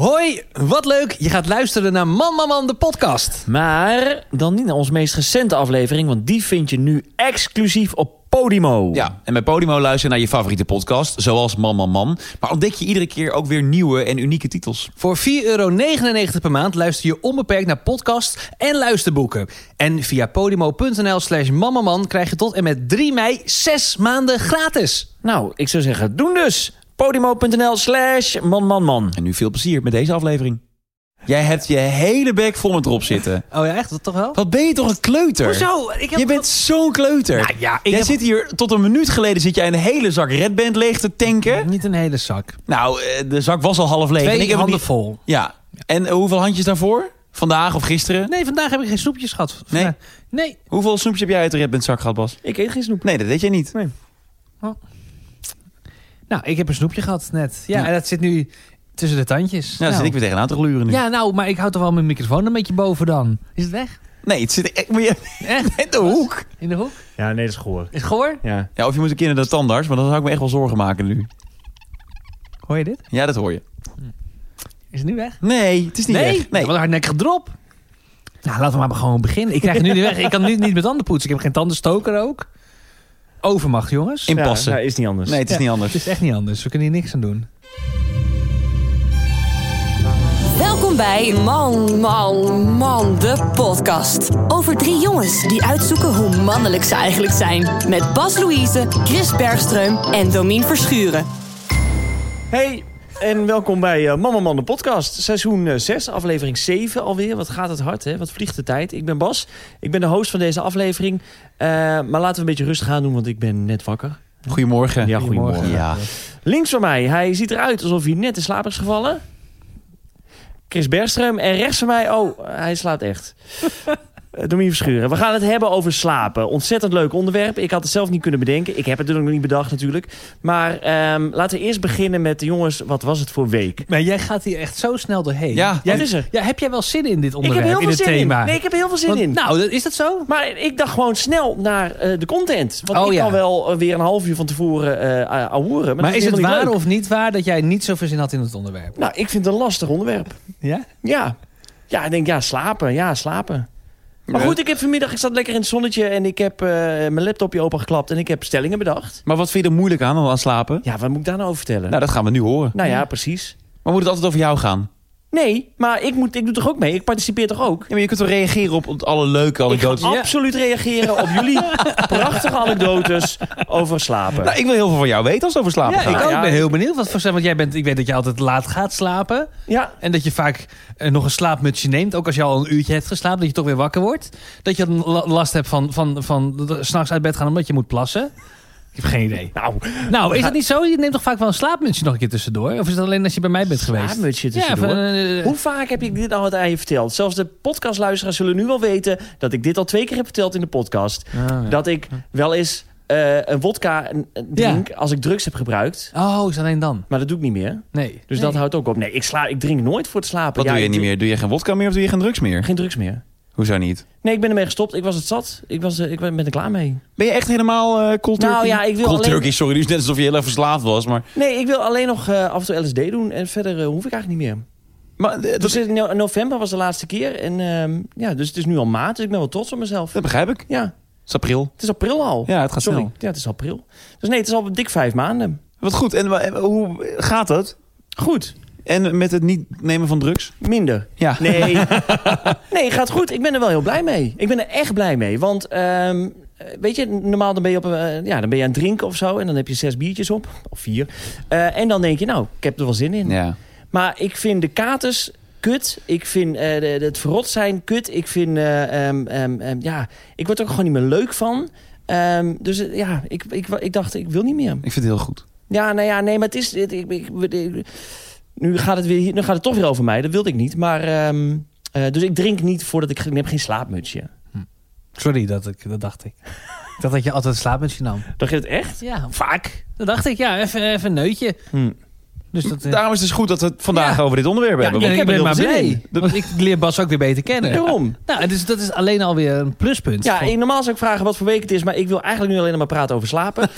Hoi, wat leuk. Je gaat luisteren naar Man Man Man, de podcast. Maar dan niet naar onze meest recente aflevering, want die vind je nu exclusief op Podimo. Ja, en bij Podimo luister je naar je favoriete podcast, zoals Man Man Man. Maar ontdek je iedere keer ook weer nieuwe en unieke titels. Voor 4,99 euro per maand luister je onbeperkt naar podcast en luisterboeken. En via podimo.nl slash mammaman krijg je tot en met 3 mei 6 maanden gratis. Nou, ik zou zeggen, doen dus. Podimo.nl slash man man man. En nu veel plezier met deze aflevering. Jij hebt je hele bek vol met erop zitten. Oh ja, echt? Dat toch wel? Wat ben je toch een kleuter? Hoezo? Ik heb Je bent zo'n kleuter. Nou ja, ik Jij heb- zit hier, tot een minuut geleden zit jij een hele zak Red Band leeg te tanken. Niet een hele zak. Nou, eh, de zak was al half leeg. Twee en ik heb handen niet- vol. Ja. En eh, hoeveel handjes daarvoor? Vandaag of gisteren? Nee, vandaag heb ik geen snoepjes gehad. Nee? Nee. Hoeveel snoepjes heb jij uit de Red Band zak gehad, Bas? Ik eet geen snoep. Nee, dat deed jij niet. Nou, ik heb een snoepje gehad net. Ja, Ja. en dat zit nu tussen de tandjes. Nou, nou. zit ik weer tegenaan te gluren nu. Ja, nou, maar ik houd toch wel mijn microfoon een beetje boven dan. Is het weg? Nee, het zit echt Echt? in de hoek. In de hoek? Ja, nee, dat is goor. Is het gehoor? Ja. Ja, of je moet een keer naar de tandarts, maar dan zou ik me echt wel zorgen maken nu. Hoor je dit? Ja, dat hoor je. Is het nu weg? Nee, het is niet nee, weg. Nee. wat een hardnekkige drop. Nou, laten we maar gewoon beginnen. Ik krijg het nu niet weg. Ik kan nu niet met tanden poetsen. Ik heb geen tandenstoker ook. Overmacht, jongens. Inpassen. Ja, is niet anders. Nee, het is Ja, niet anders. Het is echt niet anders. We kunnen hier niks aan doen. Welkom bij Man, Man, Man, de podcast. Over drie jongens die uitzoeken hoe mannelijk ze eigenlijk zijn. Met Bas Louise, Chris Bergström en Domien Verschuren. Hey, en welkom bij uh, Mama Man de podcast. Seizoen 6, aflevering 7 alweer. Wat gaat het hard, hè? Wat vliegt de tijd. Ik ben Bas. Ik ben de host van deze aflevering. Eh, maar laten we een beetje rustig aan doen, want ik ben net wakker. Goedemorgen. Ja, goedemorgen. Ja. Links van mij, hij ziet eruit alsof hij net in slaap is gevallen. Chris Bergström. En rechts van mij, oh, hij slaapt echt. Eh, Domien Verschuren. We gaan het hebben over slapen. Ontzettend leuk onderwerp. Ik had het zelf niet kunnen bedenken. Ik heb het natuurlijk nog niet bedacht natuurlijk. Maar ehm, laten we eerst beginnen met de jongens. Wat was het voor week? Maar jij gaat hier echt zo snel doorheen. Ja, jij, wat is er? Ja, heb jij wel zin in dit Ik onderwerp? heb heel in veel het zin thema? in. Nee, ik heb heel veel zin Want- in. Nou, is dat zo? Maar ik dacht gewoon snel naar eh, de content. Want Oh, ik ja. kan wel eh, weer een half uur van tevoren eh ouwen. Maar, is het waar of niet waar dat jij niet zoveel zin had in het onderwerp? Nou, ik vind het een lastig onderwerp. Ja? Ja. Ja, ik denk, ja, slapen. Ja, slapen. Maar goed, ik heb vanmiddag, ik zat lekker in het zonnetje en ik heb eh, mijn laptopje opengeklapt en ik heb stellingen bedacht. Maar wat vind je er moeilijk aan om aan slapen? Ja, wat moet ik daar nou over vertellen? Nou, dat gaan we nu horen. nou ja, precies. Maar moet het altijd over jou gaan? Nee, maar ik, moet, ik doe toch ook mee? Ik participeer toch ook? Ja, maar je kunt toch reageren op, op alle leuke Ik anekdotes? ga absoluut reageren op jullie prachtige anekdotes over slapen. Nou, ik wil heel veel van jou weten als het over slapen Ja, gaat. ik ook. ja. ben heel benieuwd. Wat voor, want jij bent, ik weet dat je altijd laat gaat slapen. Ja, En dat je vaak eh, nog een slaapmutsje neemt. Ook als je al een uurtje hebt geslapen. Dat je toch weer wakker wordt. Dat je dan last hebt van, van, van, van s'nachts uit bed gaan omdat je moet plassen. Heb geen idee. nou, Nou, is dat niet zo? Je neemt toch vaak wel een slaapmutsje nog een keer tussendoor? Of is dat alleen als je bij mij bent geweest? slaapmutsje Ja, tussendoor. van, eh, Hoe vaak heb ik dit al aan je verteld? Zelfs de podcastluisteraars zullen nu wel weten... dat ik dit al twee keer heb verteld in de podcast. Ah, ja. Dat ik wel eens eh, een wodka drink als ik drugs heb gebruikt. Oh, is alleen dan? Maar dat doe ik niet meer. Nee. Dus Nee. dat houdt ook op. Nee, ik, sla, ik drink nooit voor het slapen. Wat Ja, doe je niet meer? Doe je geen wodka meer of doe je geen drugs meer? Geen drugs meer. Hoezo niet? Nee, ik ben ermee gestopt. Ik was het zat. Ik, was, eh, ik ben er klaar mee. Ben je echt helemaal eh cold turkey? Nou ja, ik wil Cold alleen- turkey, sorry. Nu is het net alsof je heel erg verslaafd was. Maar, Nee, ik wil alleen nog eh, af en toe LSD doen. En verder hoef ik eigenlijk niet meer. maar dat, Dus in no- november was de laatste keer. En ehm, ja, dus het is nu al maart. Dus ik ben wel trots op mezelf. dat begrijp ik. Ja, Het is april. het is april al. Ja, het gaat Sorry. snel. Ja, het is april. Dus nee, het is al dik vijf maanden. Wat goed. En hoe gaat dat? Goed. En met het niet nemen van drugs? Minder. Ja. Nee. nee, gaat goed. Ik ben er wel heel blij mee. Ik ben er echt blij mee. Want, ehm, eh, weet je, normaal dan ben je, op, een, ja, dan ben je aan het drinken of zo. En dan heb je zes biertjes op. Of vier. Eh, en dan denk je, nou, ik heb er wel zin in. Ja. Maar ik vind de katers kut. Ik vind eh, de, de- het verrot zijn kut. Ik vind, eh, ehm, ja, ik word er ook gewoon niet meer leuk van. Dus eh, ja, ik, ik, ik dacht, ik wil niet meer. Ik vind het heel goed. Ja, nou ja, nee, maar het is... Ik, ik- ik- nu, gaat het weer, nu gaat het toch weer over mij. Dat wilde ik niet. Maar, ehm, eh, dus ik drink niet voordat ik... Ik heb geen slaapmutsje. Sorry, dat, ik, dat dacht ik. ik dacht dat je altijd een slaapmutsje nam. Dacht je het echt? Ja, Vaak. dat dacht ik. Ja, even, even een neutje. Hm. Dus dat, Daarom is het dus goed dat we het vandaag Ja. over dit onderwerp ja, hebben. ik, want ik heb er ben maar blij. ik leer Bas ook weer beter kennen. Waarom? Nou, dus dat is alleen alweer een pluspunt. Ja, Van- normaal zou ik vragen wat voor week het is, maar ik wil eigenlijk nu alleen maar praten over slapen.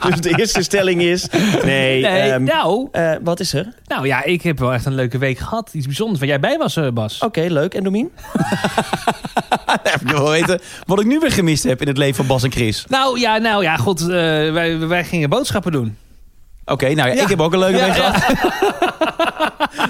dus de eerste stelling is... Nee, nee, ehm, nou, eh, wat is er? nou ja, ik heb wel echt een leuke week gehad. Iets bijzonders waar jij bij was, eh, Bas. Oké, leuk. En Domien? Ik wil wel weten wat ik nu weer gemist heb in het leven van Bas en Chris. Nou ja, nou ja, goed. eh, wij, wij gingen boodschappen doen. Oké, nou ja, Ja. ik heb ook een leuke Ja, week ja. gehad.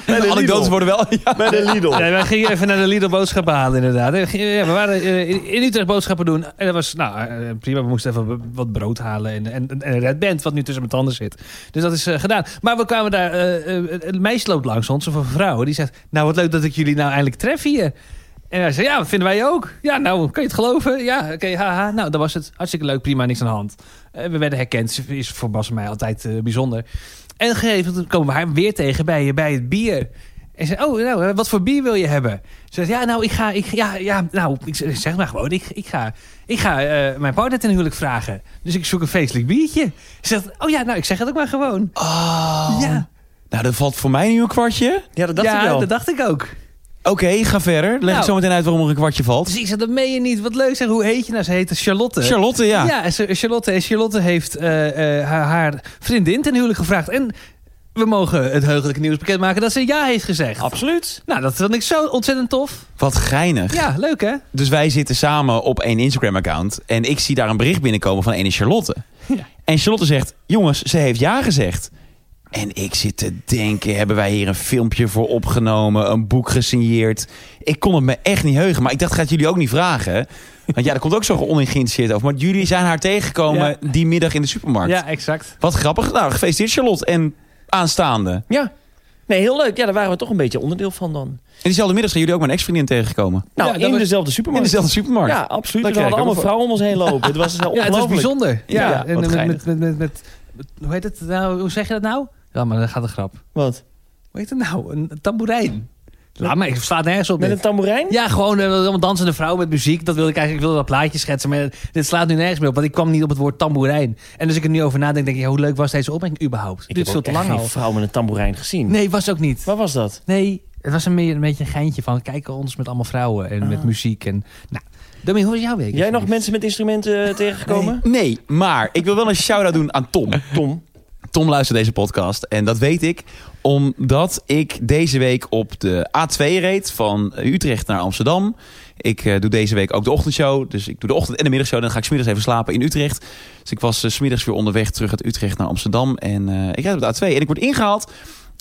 De anekdotes worden wel... Ja. Bij de Lidl. Nee, wij gingen even naar de Lidl boodschappen halen, inderdaad. We Ja, we waren eh, in Utrecht boodschappen doen. En dat was, nou, eh, prima. We moesten even wat brood halen. En, en, en een Red Band, wat nu tussen mijn tanden zit. Dus dat is eh, gedaan. Maar we kwamen daar... eh, eh, een meisje loopt langs ons, of een vrouw. Die zegt, nou, wat leuk dat ik jullie nou eindelijk tref hier. En hij zei, ja, dat vinden wij ook. Ja, nou, kan je het geloven? Ja, oké, haha. Nou, dat was het. Hartstikke leuk, prima, niks aan de hand. Eh, we werden herkend. Is voor Bas en mij altijd eh, bijzonder. En gegeven moment komen we haar weer tegen bij, bij het bier. En zei, oh, nou, eh, wat voor bier wil je hebben? Ze zegt, ja, nou, ik ga, ik, ja, ja, nou, ik zeg maar gewoon, ik, ik ga, ik ga eh, mijn partner ten huwelijk vragen. Dus ik zoek een feestelijk biertje. Ze zegt, oh ja, nou, ik zeg het ook maar gewoon. Oh. Ja, Nou, dat valt voor mij nu een kwartje. Ja, dat dacht ja ik wel. dat dacht ik ook. Oké, ga verder. Leg Nou. ik zo meteen uit waarom er een kwartje valt. Dus ik zei, dat meen je niet. Wat leuk zeg, hoe heet je nou? Ze heette Charlotte. Charlotte, ja. Ja, Charlotte, en Charlotte heeft eh, eh, haar, haar vriendin ten huwelijk gevraagd. En we mogen het heugelijke nieuws bekendmaken dat ze ja heeft gezegd. Absoluut. Nou, dat vond ik zo ontzettend tof. Wat geinig. Ja, leuk hè? Dus wij zitten samen op één Instagram-account. En ik zie daar een bericht binnenkomen van ene Charlotte. Ja. En Charlotte zegt, jongens, ze heeft ja gezegd. En ik zit te denken, hebben wij hier een filmpje voor opgenomen? Een boek gesigneerd? Ik kon het me echt niet heugen. Maar ik dacht, gaat jullie ook niet vragen? Want ja, er komt ook zo ongeïnteresseerd over. Maar jullie zijn haar tegengekomen Ja. die middag in de supermarkt. Ja, exact. Wat grappig. Nou, gefeliciteerd Charlotte. En aanstaande. Ja. Nee, heel leuk. Ja, daar waren we toch een beetje onderdeel van dan. En diezelfde middag zijn jullie ook mijn ex-vriendin tegengekomen. Nou, Ja, in was- dezelfde In supermarkt. dezelfde supermarkt. Ja, absoluut. Dat we hadden allemaal vrouwen om ons heen lopen. Het was uh, Ja, het was bijzonder. Ja, Ja, en met, met, met, met- hoe heet het nou? Hoe zeg je dat nou? Ja, maar dan gaat de grap. Wat? Hoe heet het nou? Een tamboerijn. Laat maar, ik slaat nergens op. Met dit. een tamboerijn? Ja, gewoon uh, allemaal dansende vrouwen met muziek. Dat wilde ik eigenlijk. Ik wilde dat plaatje schetsen. Maar dit slaat nu nergens meer op. Want ik kwam niet op het woord tamboerijn. En dus ik er nu over nadenk, denk ik, ja, hoe leuk was deze opmerking überhaupt? Ik Dit heb is veel ook te echt lang al. vrouw met een tamboerijn gezien. Nee, was ook niet. Waar was dat? Nee, het was een, meer, een beetje een geintje van kijken ons met allemaal vrouwen en Ah. met muziek. En, nou, Domi, hoe was jouw week? Jij nog mensen met instrumenten eh, tegengekomen? Nee, maar ik wil wel een shout-out doen aan Tom. Tom. Tom luistert deze podcast. En dat weet ik omdat ik deze week op de A2 reed van Utrecht naar Amsterdam. Ik eh, doe deze week ook de ochtendshow. Dus ik doe de ochtend- en de middagshow. Dan ga ik smiddags even slapen in Utrecht. Dus ik was eh, smiddags weer onderweg terug uit Utrecht naar Amsterdam. En eh, ik rijd op de A2 en ik word ingehaald.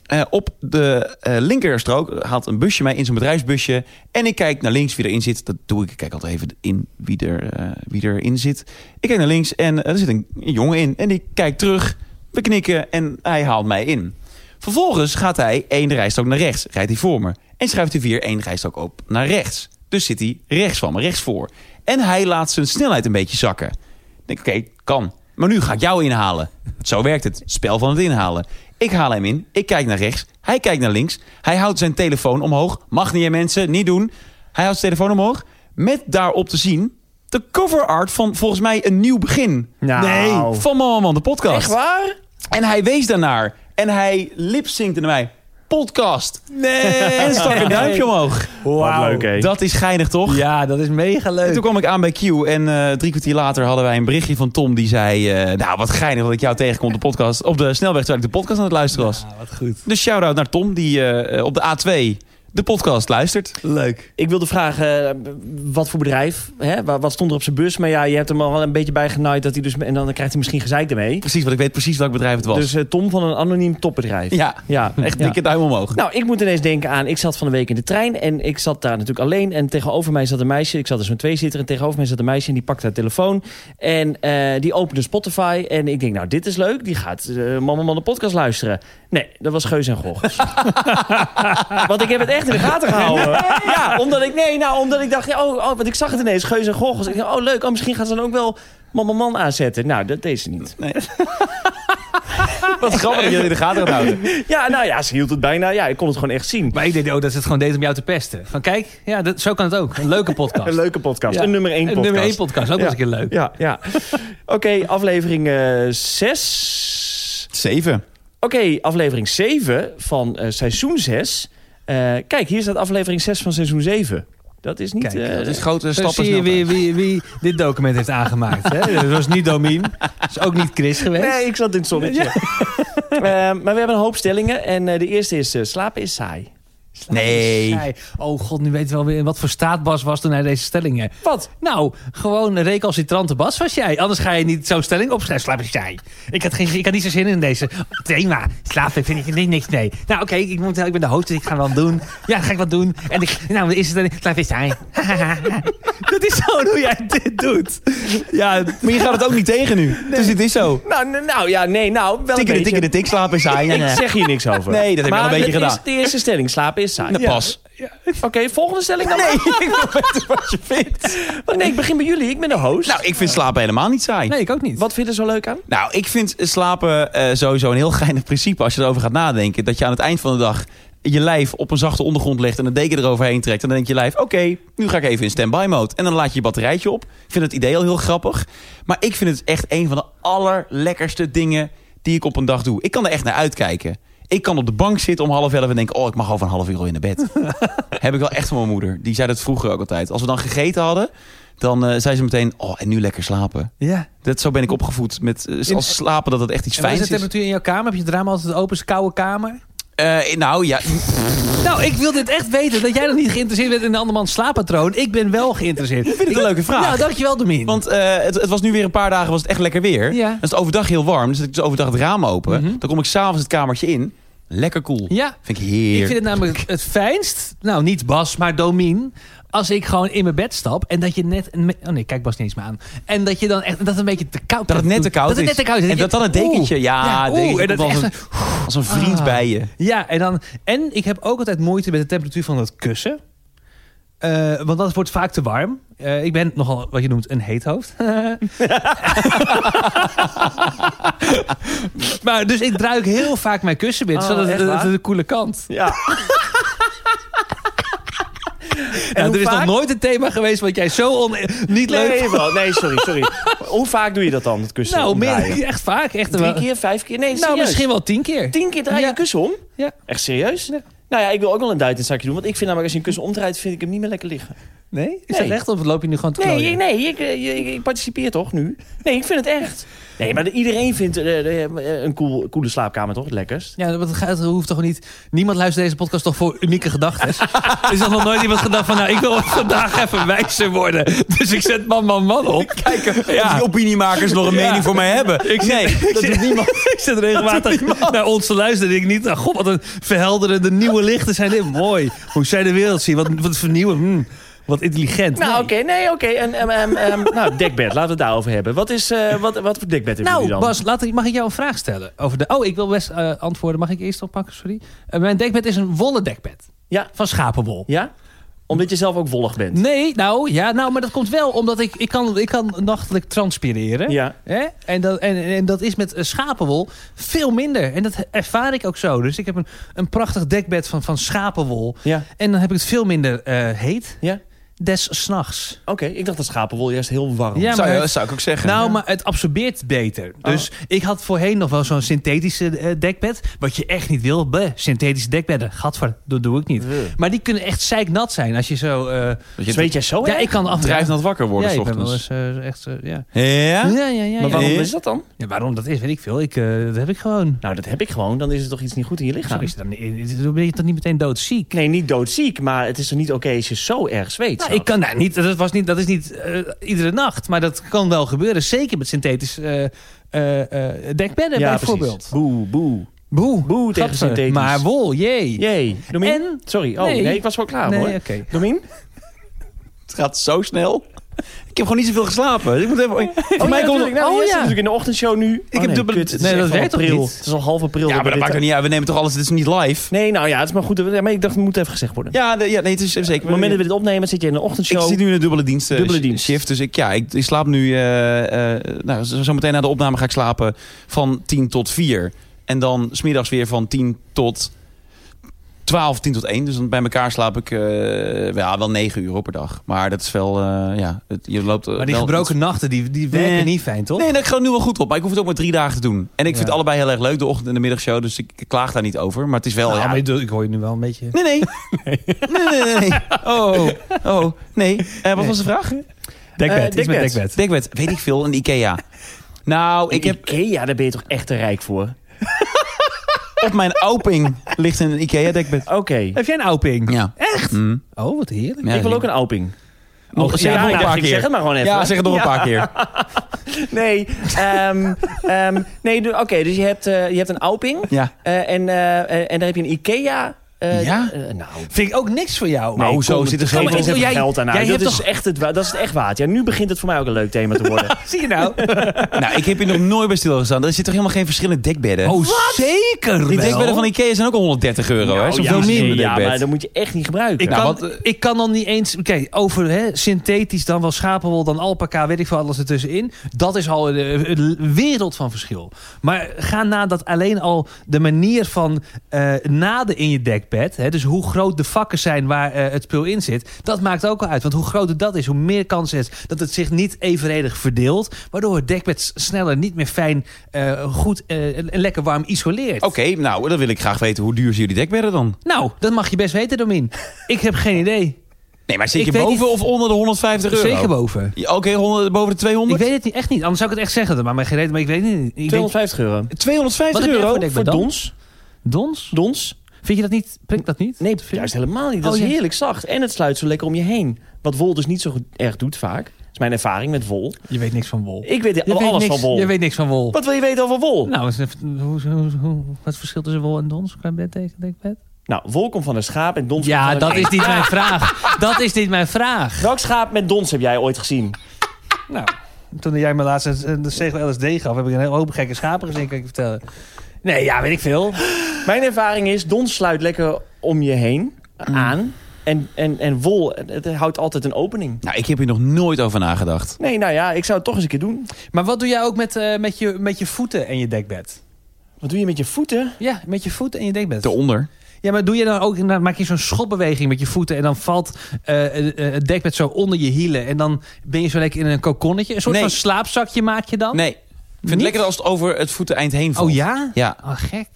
eh, op de linkerstrook haalt een busje mij in zo'n bedrijfsbusje. En ik kijk naar links wie erin zit. Dat doe ik. Ik kijk altijd even in wie, er, wie erin zit. Ik kijk naar links en er zit een, een jongen in. En die kijkt terug. We knikken en hij haalt mij in. Vervolgens gaat hij één rijstrook naar rechts. Rijdt hij voor me. En schuift hij weer één rijstrook op naar rechts. Dus zit hij rechts van me, rechts voor. En hij laat zijn snelheid een beetje zakken. Ik denk, oké, kan. Maar nu ga ik jou inhalen. Zo werkt het. Spel van het inhalen. Ik haal hem in. Ik kijk naar rechts. Hij kijkt naar links. Hij houdt zijn telefoon omhoog. Mag niet, mensen. Niet doen. Hij houdt zijn telefoon omhoog. Met daarop te zien... de cover art van volgens mij een nieuw begin. Nou. Van Mama Man, de podcast. Echt waar? En hij wees daarnaar. En hij lipsyncte naar mij. Podcast. Nee! En stak een duimpje omhoog. Wat leuk, hè? Dat is geinig, toch? Ja, dat is mega En leuk. toen kwam ik aan bij Q en eh, drie kwartier later hadden wij een berichtje van Tom die zei... eh, nou, wat geinig dat ik jou tegenkom op de podcast, op de snelweg terwijl ik de podcast aan het luisteren was. Ja, wat goed. Dus shout-out naar Tom die eh, op de A2 de podcast luistert. Leuk. Ik wilde vragen, eh, wat voor bedrijf? Hè? Wa- Wat stond er op zijn bus? Maar ja, je hebt hem al wel een beetje bij genaaid. Dat hij dus, en dan krijgt hij misschien gezeik ermee. Precies, want ik weet precies welk bedrijf het was. Dus eh, Tom van een anoniem topbedrijf. ja, Ja, echt ja. dikke duim omhoog. Nou, ik moet ineens denken aan... Ik zat van de week in de trein en ik zat daar natuurlijk alleen. En tegenover mij zat een meisje. Ik zat dus met twee zitter. En tegenover mij zat een meisje en die pakte haar telefoon. En eh, die opende Spotify. En ik denk, nou, dit is leuk. Die gaat eh Mama Man de podcast luisteren. Nee, dat was Geus en Goch. Want ik heb het echt in de gaten gehouden. Ja, omdat ik, nee, nou, omdat ik dacht, ja, oh, oh, want ik zag het ineens, Geus en Goch. Dus ik dacht, oh, leuk. Oh, misschien gaan ze dan ook wel Mama Man aanzetten. Nou, dat deed ze niet. Wat grappig dat jullie in de gaten gaan houden. Ja, nou ja, ze hield het bijna. Ja, ik kon het gewoon echt zien. Maar ik denk ook dat ze het gewoon deed om jou te pesten. Van kijk, ja, dat, zo kan het ook. Een leuke podcast. Een leuke podcast. Ja. Een nummer één Een podcast. nummer 1 podcast, ook wel eens een keer leuk. Ja, ja. Oké, aflevering 6. Zeven. Oké, aflevering 7 van eh, seizoen 6. kijk, hier staat aflevering 6 van seizoen 7. Dat is niet... Kijk, eh, Dat is grote stappen. zie je wie, wie, wie dit document heeft aangemaakt. Hè? Dat was niet Domien. Dat is ook niet Chris geweest. Nee, ik zat in het zonnetje. Eh, maar we hebben een hoop stellingen. En eh, de eerste is, eh, slapen is saai. Nee. Oh god, nu weet je wel weer in wat voor staat Bas was toen hij deze stellingen. Wat? Nou, gewoon een recalcitrante Bas was jij. Anders ga je niet zo'n stelling opschrijven. Slaap is jij. Ik had, geen, ik had niet zo zin in deze thema. Slapen vind ik niet niks, nee. Nou oké, ik, moet- ik ben de host, dus ik ga wat doen. Ja, ga ik wat doen. En ik, nou, is het een slaap is jij. Dat is gewoon hoe jij dit doet. Ja, Maar je gaat het ook niet tegen nu. Dus het is zo. Nou, nou ja, nee, nou, wel Tikken de tikken de tik, slapen is saai. Ik zeg hier niks over. Nee, dat heb maar al een beetje gedaan. de eerste stelling. Slapen is saai. Nou, pas. Oké, volgende stelling dan. Nee, ik wil weten wat je vindt. Maar nee, ik begin bij jullie. Ik ben de host. Nou, ik vind slapen helemaal niet saai. nee, ik ook niet. Wat vind je er zo leuk aan? Nou, ik vind slapen eh, sowieso een heel geinig principe als je erover gaat nadenken. Dat je aan het eind van de dag je lijf op een zachte ondergrond legt en een deken eroverheen trekt. En dan denk je lijf, oké, nu ga ik even in standby mode. En dan laat je je batterijtje op. Ik vind het idee al heel grappig. Maar ik vind het echt een van de allerlekkerste dingen die ik op een dag doe. Ik kan er echt naar uitkijken. Ik kan op de bank zitten om half elf en denken... oh, ik mag over een half uur al in de bed. Heb ik wel echt van mijn moeder. Die zei dat vroeger ook altijd. Als we dan gegeten hadden, dan eh, zei ze meteen... oh, en nu lekker slapen. Ja. Dat, zo ben ik opgevoed met eh, als slapen dat het echt iets wat is fijns de is. temperatuur in jouw kamer? Heb je het raam altijd open? Is koude kamer? Eh, nou ja, Nou, ik wil dit echt weten. Dat jij nog niet geïnteresseerd bent in een andermans slaappatroon. Ik ben wel geïnteresseerd. Ik vind het een leuke vraag. Nou, dankjewel Domien. want eh, het, het was nu weer een paar dagen was het echt lekker weer. Ja. Dan is het overdag heel warm. Dus ik dus overdag het raam open. Mhm. Dan kom ik s'avonds het kamertje in. Lekker koel. ja, Vind ik ik heerlijk. vind het namelijk het fijnst. Nou, niet Bas, maar Domien. Als ik gewoon in mijn bed stap en dat je net... Oh nee, kijk Bas niet eens meer aan. En dat je dan echt... Dat het een beetje te koud Dat het net te koud dat is. het net te koud is. En dat dan een dekentje. Oeh. ja, oeh, dekentje en dat als, een, als een vriend Ah. bij je. Ja, en, dan, en ik heb ook altijd moeite met de temperatuur van het kussen. Eh, want dat wordt vaak te warm. Eh, ik ben nogal wat je noemt een heet hoofd. maar dus ik draai ook heel vaak mijn kussen binnen. Oh, zodat het, het de koele kant. Ja. Er is vaak? nog nooit een thema geweest wat jij zo on, niet leuk Nee, vond. nee, sorry, sorry. Hoe vaak doe je dat dan, het kussen Nou, omdraaien? meer, echt vaak. Echt Drie wel- keer, vijf keer? Nee, Nou, serieus. misschien wel tien keer. Tien keer draai je Ja. een kussen om? Ja. Echt serieus? Ja. Nou ja, ik wil ook wel een duit in het zakje doen. Want ik vind namelijk als je een kussen omdraait, vind ik hem niet meer lekker liggen. Nee? Is Nee. dat echt of loop je nu gewoon te Nee, klooien? nee, ik, eh, ik, ik participeer toch nu? Nee, ik vind het echt. Nee, maar iedereen vindt eh, eh, een cool, coole slaapkamer toch het lekkerst? Ja, want het hoeft toch niet... Niemand luistert deze podcast toch voor unieke gedachten? er is nog nooit iemand gedacht van... Nou, ik wil vandaag even wijzer worden. Dus ik zet man, man, man op. Kijken of die opiniemakers nog een Ja. mening voor mij hebben. Ik nee, dat doet niemand. ik zit regelmatig naar ons te luisteren. En ik niet, nou, god, wat een verhelderende nieuwe lichten zijn dit. Mooi. Hoe zij de wereld zien. Wat, wat vernieuwen. Hm, wat intelligent. Nou, Nee. oké, nee, oké. En, ehm, ehm, ehm, nou, dekbed, laten we het daarover hebben. Wat, is, eh, wat, wat voor dekbed hebben Nou, jullie dan? Bas, laat ik, mag ik jou een vraag stellen? Over de, oh, ik wil best eh, antwoorden. Mag ik eerst oppakken? Sorry. Eh, mijn dekbed is een wollen dekbed. Ja. Van schapenwol. Ja? Omdat je zelf ook wollig bent. Nee, nou, ja, nou, maar dat komt wel omdat ik, ik, kan, ik kan nachtelijk transpireren. Ja. Hè? En, dat, en, en dat is met schapenwol veel minder. En dat ervaar ik ook zo. Dus ik heb een, een prachtig dekbed van, van schapenwol. Ja. En dan heb ik het veel minder eh, heet. Ja? Des s'nachts. Oké, ik dacht dat schapenwol juist heel warm Ja. Zou, zou ik ook zeggen. Nou, maar het absorbeert beter. Dus ik had voorheen nog wel zo'n synthetische eh, dekbed. Wat je echt niet wil. Bleh, synthetische dekbedden. Gadver, dat doe ik niet. Ugh. Maar die kunnen echt zeiknat zijn. Als je zo... eh, je Zweet jij zo ja, erg? ik kan af wakker worden Ja, s ik ben wel ochtends. eens eh, echt... eh, ja. Ja? Ja, ja, ja. Maar waarom Ja. is dat dan? Ja, waarom dat is, weet ik veel. Ik, eh, dat heb ik gewoon. Nou, dat heb ik gewoon. Dan is er toch iets niet goed in je lichaam? Zo is het dan, ben je toch niet meteen doodziek? Nee, niet doodziek, maar het is toch niet oké als je zo erg zweet? Nou, ik kan daar niet. Dat, was niet, dat is niet eh, iedere nacht. Maar dat kan wel gebeuren. Zeker met synthetisch eh, eh, eh, dekbedden ja, bijvoorbeeld. precies. Boe, boe. Boe. Boe tegen synthetisch. Maar wol, jee. Jee. Domien? En? Sorry. Oh, nee. Nee. ik was wel klaar nee, hoor. oké. Domien? Het gaat zo snel. Ik heb gewoon niet zoveel geslapen. Ik moet even... Voor mij komt natuurlijk. nou, oh, ja. natuurlijk in de ochtendshow nu. Ik heb het is Nee, echt dat werkt toch niet? Het is al half april. Ja, maar dat maakt er niet uit. We nemen toch alles... Het is niet live. Nee, nou ja, het is maar goed. Maar ik dacht, het moet even gezegd worden. Ja, de- ja nee, het is zeker. Op het moment dat we dit opnemen, zit je in de Ik ochtendshow. zit nu in een dubbele dienst. eh, Dubbele dienst. Shift. Dus ik, ja, ik, ik slaap nu... eh, eh, nou, zo zo meteen na de opname ga ik slapen van 10 tot 4. En dan smiddags weer van 10 tot 12, 10 tot 1. Dus dan bij elkaar slaap ik eh, ja, wel 9 uur per dag. Maar dat is wel, eh, ja, het, je loopt eh, Maar die gebroken nachten, die, die werken Nee. niet fijn, toch? Nee, dat gaat nu wel goed op. Maar ik hoef het ook maar drie dagen te doen. En ik vind Ja. het allebei heel erg leuk, de ochtend- en de middagshow. Dus ik klaag daar niet over. Maar het is wel... Nou, ja, maar ik, hoor je nu wel een beetje... Nee, nee. Nee, nee, nee. nee. Oh, oh, nee. Eh, wat Nee. was de vraag? Dekbed, dekbed. dekbed. Dekbed, weet ik veel, een Ikea. Nou, ik heb Ikea, daar ben je toch echt te rijk voor? op mijn ouping ligt een Ikea dekbed. Oké. Heb jij een ouping? Ja. Echt? Mm. Oh, wat heerlijk. Ja, ik wil ook een Alping. Nog, Ja, zeg nog een paar keer. zeg het maar gewoon even. Ja, zeg het nog een paar keer. Nee, ehm, ehm, nee oké, dus je hebt, eh, je hebt een Alping. Ja. eh, en, eh, eh, en daar heb je een Ikea. Eh, Ja? eh, nou, Vind ik ook niks voor jou. Maar nee, hoezo zit er Jij- geld aan jij uit. Dat hebt is, toch- echt het, dat is het echt waard. Ja, nu begint het voor mij ook een leuk thema te worden. Zie je nou? Nou, ik heb hier nog nooit bij stilgestaan. Er zit toch helemaal geen verschillende dekbedden? Oh, zeker Die wel. dekbedden van Ikea zijn ook al 130 euro. hè? Nou, ja, veel nee, ja, maar dat moet je echt niet gebruiken. Ik, Nou, kan, wat, ik kan dan niet eens... Kijk, over hè, synthetisch, dan wel schapenwol, dan alpaca, weet ik veel, alles ertussenin. Dat is al een, een wereld van verschil. Maar ga nadat alleen al de manier van eh, naden in je Hè, dus hoe groot de vakken zijn waar eh, het spul in zit... dat maakt ook al uit. Want hoe groter dat is, hoe meer kans is dat het zich niet evenredig verdeelt... waardoor het dekbed sneller niet meer fijn, eh, goed eh, en lekker warm isoleert. Oké, nou, dan wil ik graag weten hoe duur zijn jullie dekbedden dan? Nou, dat mag je best weten, Domin. Ik heb geen idee. Nee, maar zit Ik je boven niet- of onder de 150 euro? Zeker boven. Ja, Oké, 100 boven de Ik 200? weet het niet, echt niet. Anders zou ik het echt zeggen. Maar mijn gereden, maar ik weet het niet. Ik weet, 250 euro. 250 Wat heb jij euro? voor Voor dons? Dons? Dons? Vind je dat niet? Prikt dat niet? Nee, je- juist helemaal niet. Dat Oh, is ja. heerlijk zacht. En het sluit zo lekker om je heen. Wat wol dus niet zo erg doet vaak. Dat is mijn ervaring met wol. Je weet niks van wol. Ik weet Je weet alles niks, van wol. Je weet niks van wol. Wat wil je weten over wol? Nou, eens even, hoe, hoe, hoe, wat is het verschil tussen wol en dons? Qua bed tegen dekbed? Nou, wol komt van een schaap en dons komt Ja, van een dat is niet mijn vraag. Dat is niet mijn vraag. Welk schaap met dons heb jij ooit gezien? Nou, toen jij me laatst een de zegel LSD gaf, heb ik een hele hoop gekke schapen gezien, kan ik je vertellen. Nee, ja, weet ik veel. Mijn ervaring is, dons sluit lekker om je heen aan. En, en, en wol, het, houdt altijd een opening. Nou, ik heb hier nog nooit over nagedacht. Nee, nou ja, ik zou het toch eens een keer doen. Maar wat doe jij ook met, eh, met, je, met je voeten en je dekbed? Wat doe je met je voeten? Ja, met je voeten en je dekbed. Eronder. Ja, maar doe je dan ook, dan maak je zo'n schopbeweging met je voeten en dan valt eh, eh, eh, het dekbed zo onder je hielen en dan ben je zo lekker in een kokonnetje. Een soort Nee. van slaapzakje maak je dan? Nee. Ik vind het lekker als het over het voeteneind heen valt. Oh ja? Ja. Oh, gek.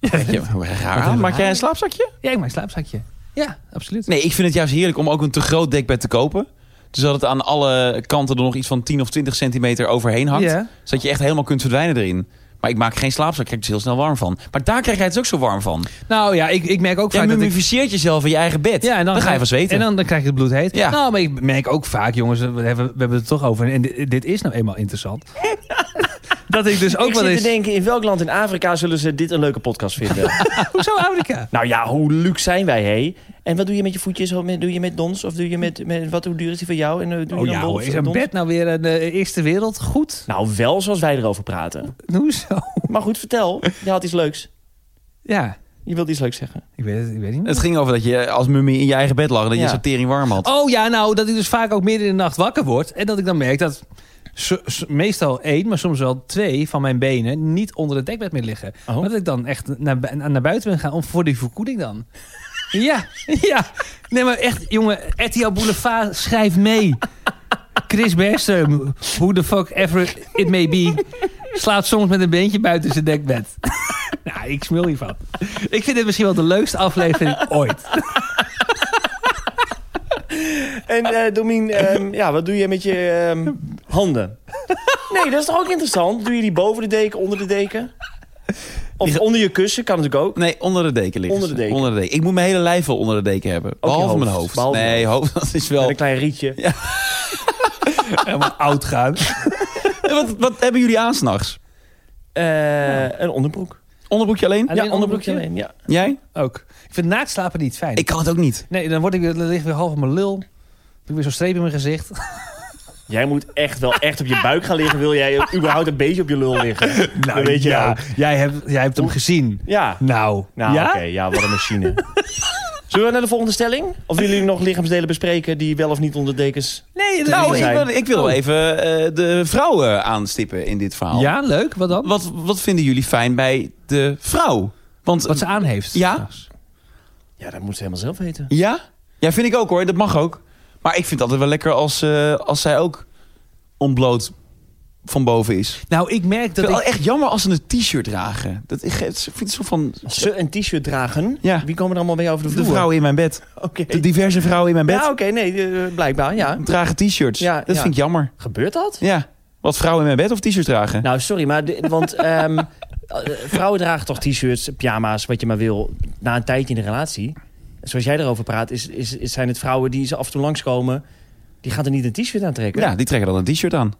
Weet je, hoe raar. Maak jij een slaapzakje? Ja, ik maak een slaapzakje. Ja, absoluut. Nee, ik vind het juist heerlijk om ook een te groot dekbed te kopen. Dus dat het aan alle kanten er nog iets van 10 of 20 centimeter overheen hangt. Ja. Zodat je echt helemaal kunt verdwijnen erin. Maar ik maak geen slaapzak, ik krijg er dus heel snel warm van. Maar daar krijg jij het dus ook zo warm van. Nou ja, ik, ik merk ook vaak dat ik... mummificeert jezelf in je eigen bed. Ja, en dan, ga je van zweten. En dan, dan krijg je het bloed heet. Ja. Nou, maar ik merk ook vaak, jongens, we hebben, we hebben het toch over. En dit, dit is nou eenmaal interessant. dat ik dus ook ik wel zit eens... te denken, in welk land in Afrika zullen ze dit een leuke podcast vinden? Hoezo Afrika? nou ja, hoe luxe zijn wij, hé? En wat doe je met je voetjes? Doe je met dons? Of doe je met, met wat, hoe duur is die voor jou? En, eh, doe je Oh dan ja, hoor, is een dons? bed nou weer een eh, eerste wereld? Goed. Nou, wel zoals wij erover praten. Hoezo? Maar goed, vertel. Je had iets leuks. Ja, Je wilde iets leuks zeggen. ik weet het, ik weet niet meer. Het ging over dat je als mummie in je eigen bed lag. en Dat je Ja. zo tering warm had. Oh ja, nou, dat ik dus vaak ook midden in de nacht wakker word. En dat ik dan merk dat meestal één, maar soms wel twee van mijn benen niet onder het dekbed meer liggen. Oh. Maar dat ik dan echt naar, bu- naar buiten ben gaan om voor die verkoeling dan. ja, ja. Nee, maar echt, jongen, RTL Boulevard, schrijf mee. Chris Bergström, who the fuck ever it may be, slaat soms met een beentje buiten zijn dekbed. nou, ik smul hiervan. Ik vind dit misschien wel de leukste aflevering ooit. En eh Domien, ehm, ja, wat doe je met je ehm, handen? Nee, dat is toch ook interessant? Doe je die boven de deken, onder de deken? Of Die- onder je kussen, kan natuurlijk ook. Nee, onder de deken liggen Onder de deken. Onder de deken. Ik moet mijn hele lijf wel onder de deken hebben. je Behalve hoofd. mijn hoofd. Behalve nee, hoofd, dat is Met wel... een klein rietje. Helemaal oud gaan. wat, wat hebben jullie aan s'nachts? Eh, Een onderbroek. Onderbroekje alleen? Alleen ja, onderbroekje onderbroekje? alleen, ja. Jij? Ook. Ik vind naaktslapen niet fijn. Ik kan het ook niet. Nee, dan, word ik, dan lig ik weer half op mijn lul. Heb ik weer zo'n streep in mijn gezicht. Jij moet echt wel echt op je buik gaan liggen. Wil jij überhaupt een beetje op je lul liggen? dat weet je ja, ook. jij hebt, jij hebt hem gezien. Ja. Nou, Nou, ja? oké. Ja, wat een machine. Zullen we naar de volgende stelling? Of willen jullie nog lichaamsdelen bespreken die wel of niet onder dekens... Nee, dat Nou, is- ik wil, ik wil Oh. even eh, de vrouwen aanstippen in dit verhaal. Ja, leuk. Wat dan? Wat, wat vinden jullie fijn bij de vrouw? Want Wat ze aan heeft. Ja? Ja, dat moet ze helemaal zelf weten. Ja? Ja, vind ik ook hoor. Dat mag ook. Maar ik vind het altijd wel lekker als, eh, als zij ook ontbloot van boven is. Nou, ik merk Ik dat vind het ik... echt jammer als ze een t-shirt dragen. Dat, ik, ik vind het zo van... Als ze een t-shirt dragen, Ja. wie komen er allemaal bij over de De vloer? vrouwen in mijn bed. Oké. De diverse vrouwen in mijn bed Ja, oké, nee, eh, blijkbaar, ja. dragen t-shirts. Ja, dat ja. vind ik jammer. Gebeurt dat? Ja. Wat vrouwen in mijn bed of t-shirts dragen? Nou, sorry, maar de- want ehm, eh, vrouwen dragen toch t-shirts, pyjama's, wat je maar wil, na een tijdje in de relatie. Zoals jij erover praat, is, is, is- zijn het vrouwen die ze af en toe langskomen, die gaan er niet een t-shirt aan trekken. ja, die trekken dan een t-shirt aan.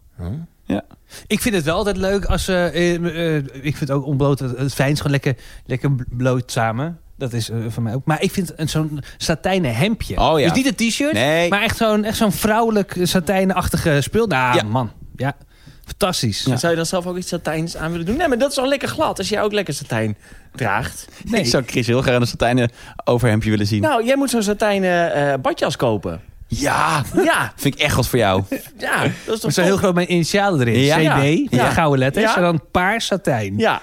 Ik vind het wel altijd leuk als ze... eh, eh, ik vind ook ontbloot het, fijnst gewoon lekker, lekker bloot samen. Dat is eh, voor mij ook. Maar ik vind een- zo'n satijnen hemdje. Oh ja. Dus niet een t-shirt, Nee. maar echt zo'n echt zo'n vrouwelijk satijnachtige spul. Nou, Ja. man. Ja, fantastisch. Zou je dan zelf ook iets satijns aan willen doen? Nee, maar dat is al lekker glad als jij ook lekker satijn draagt. Nee. Ik zou Chris heel graag een satijnen overhemdje willen zien. Nou, jij moet zo'n satijnen eh, badjas kopen. Ja, Ja, vind ik echt wat voor jou. ja, dat is toch zo heel groot mijn initialen erin. Ja. CB, Ja. gouden letters. Ja. En dan paars satijn. Ja,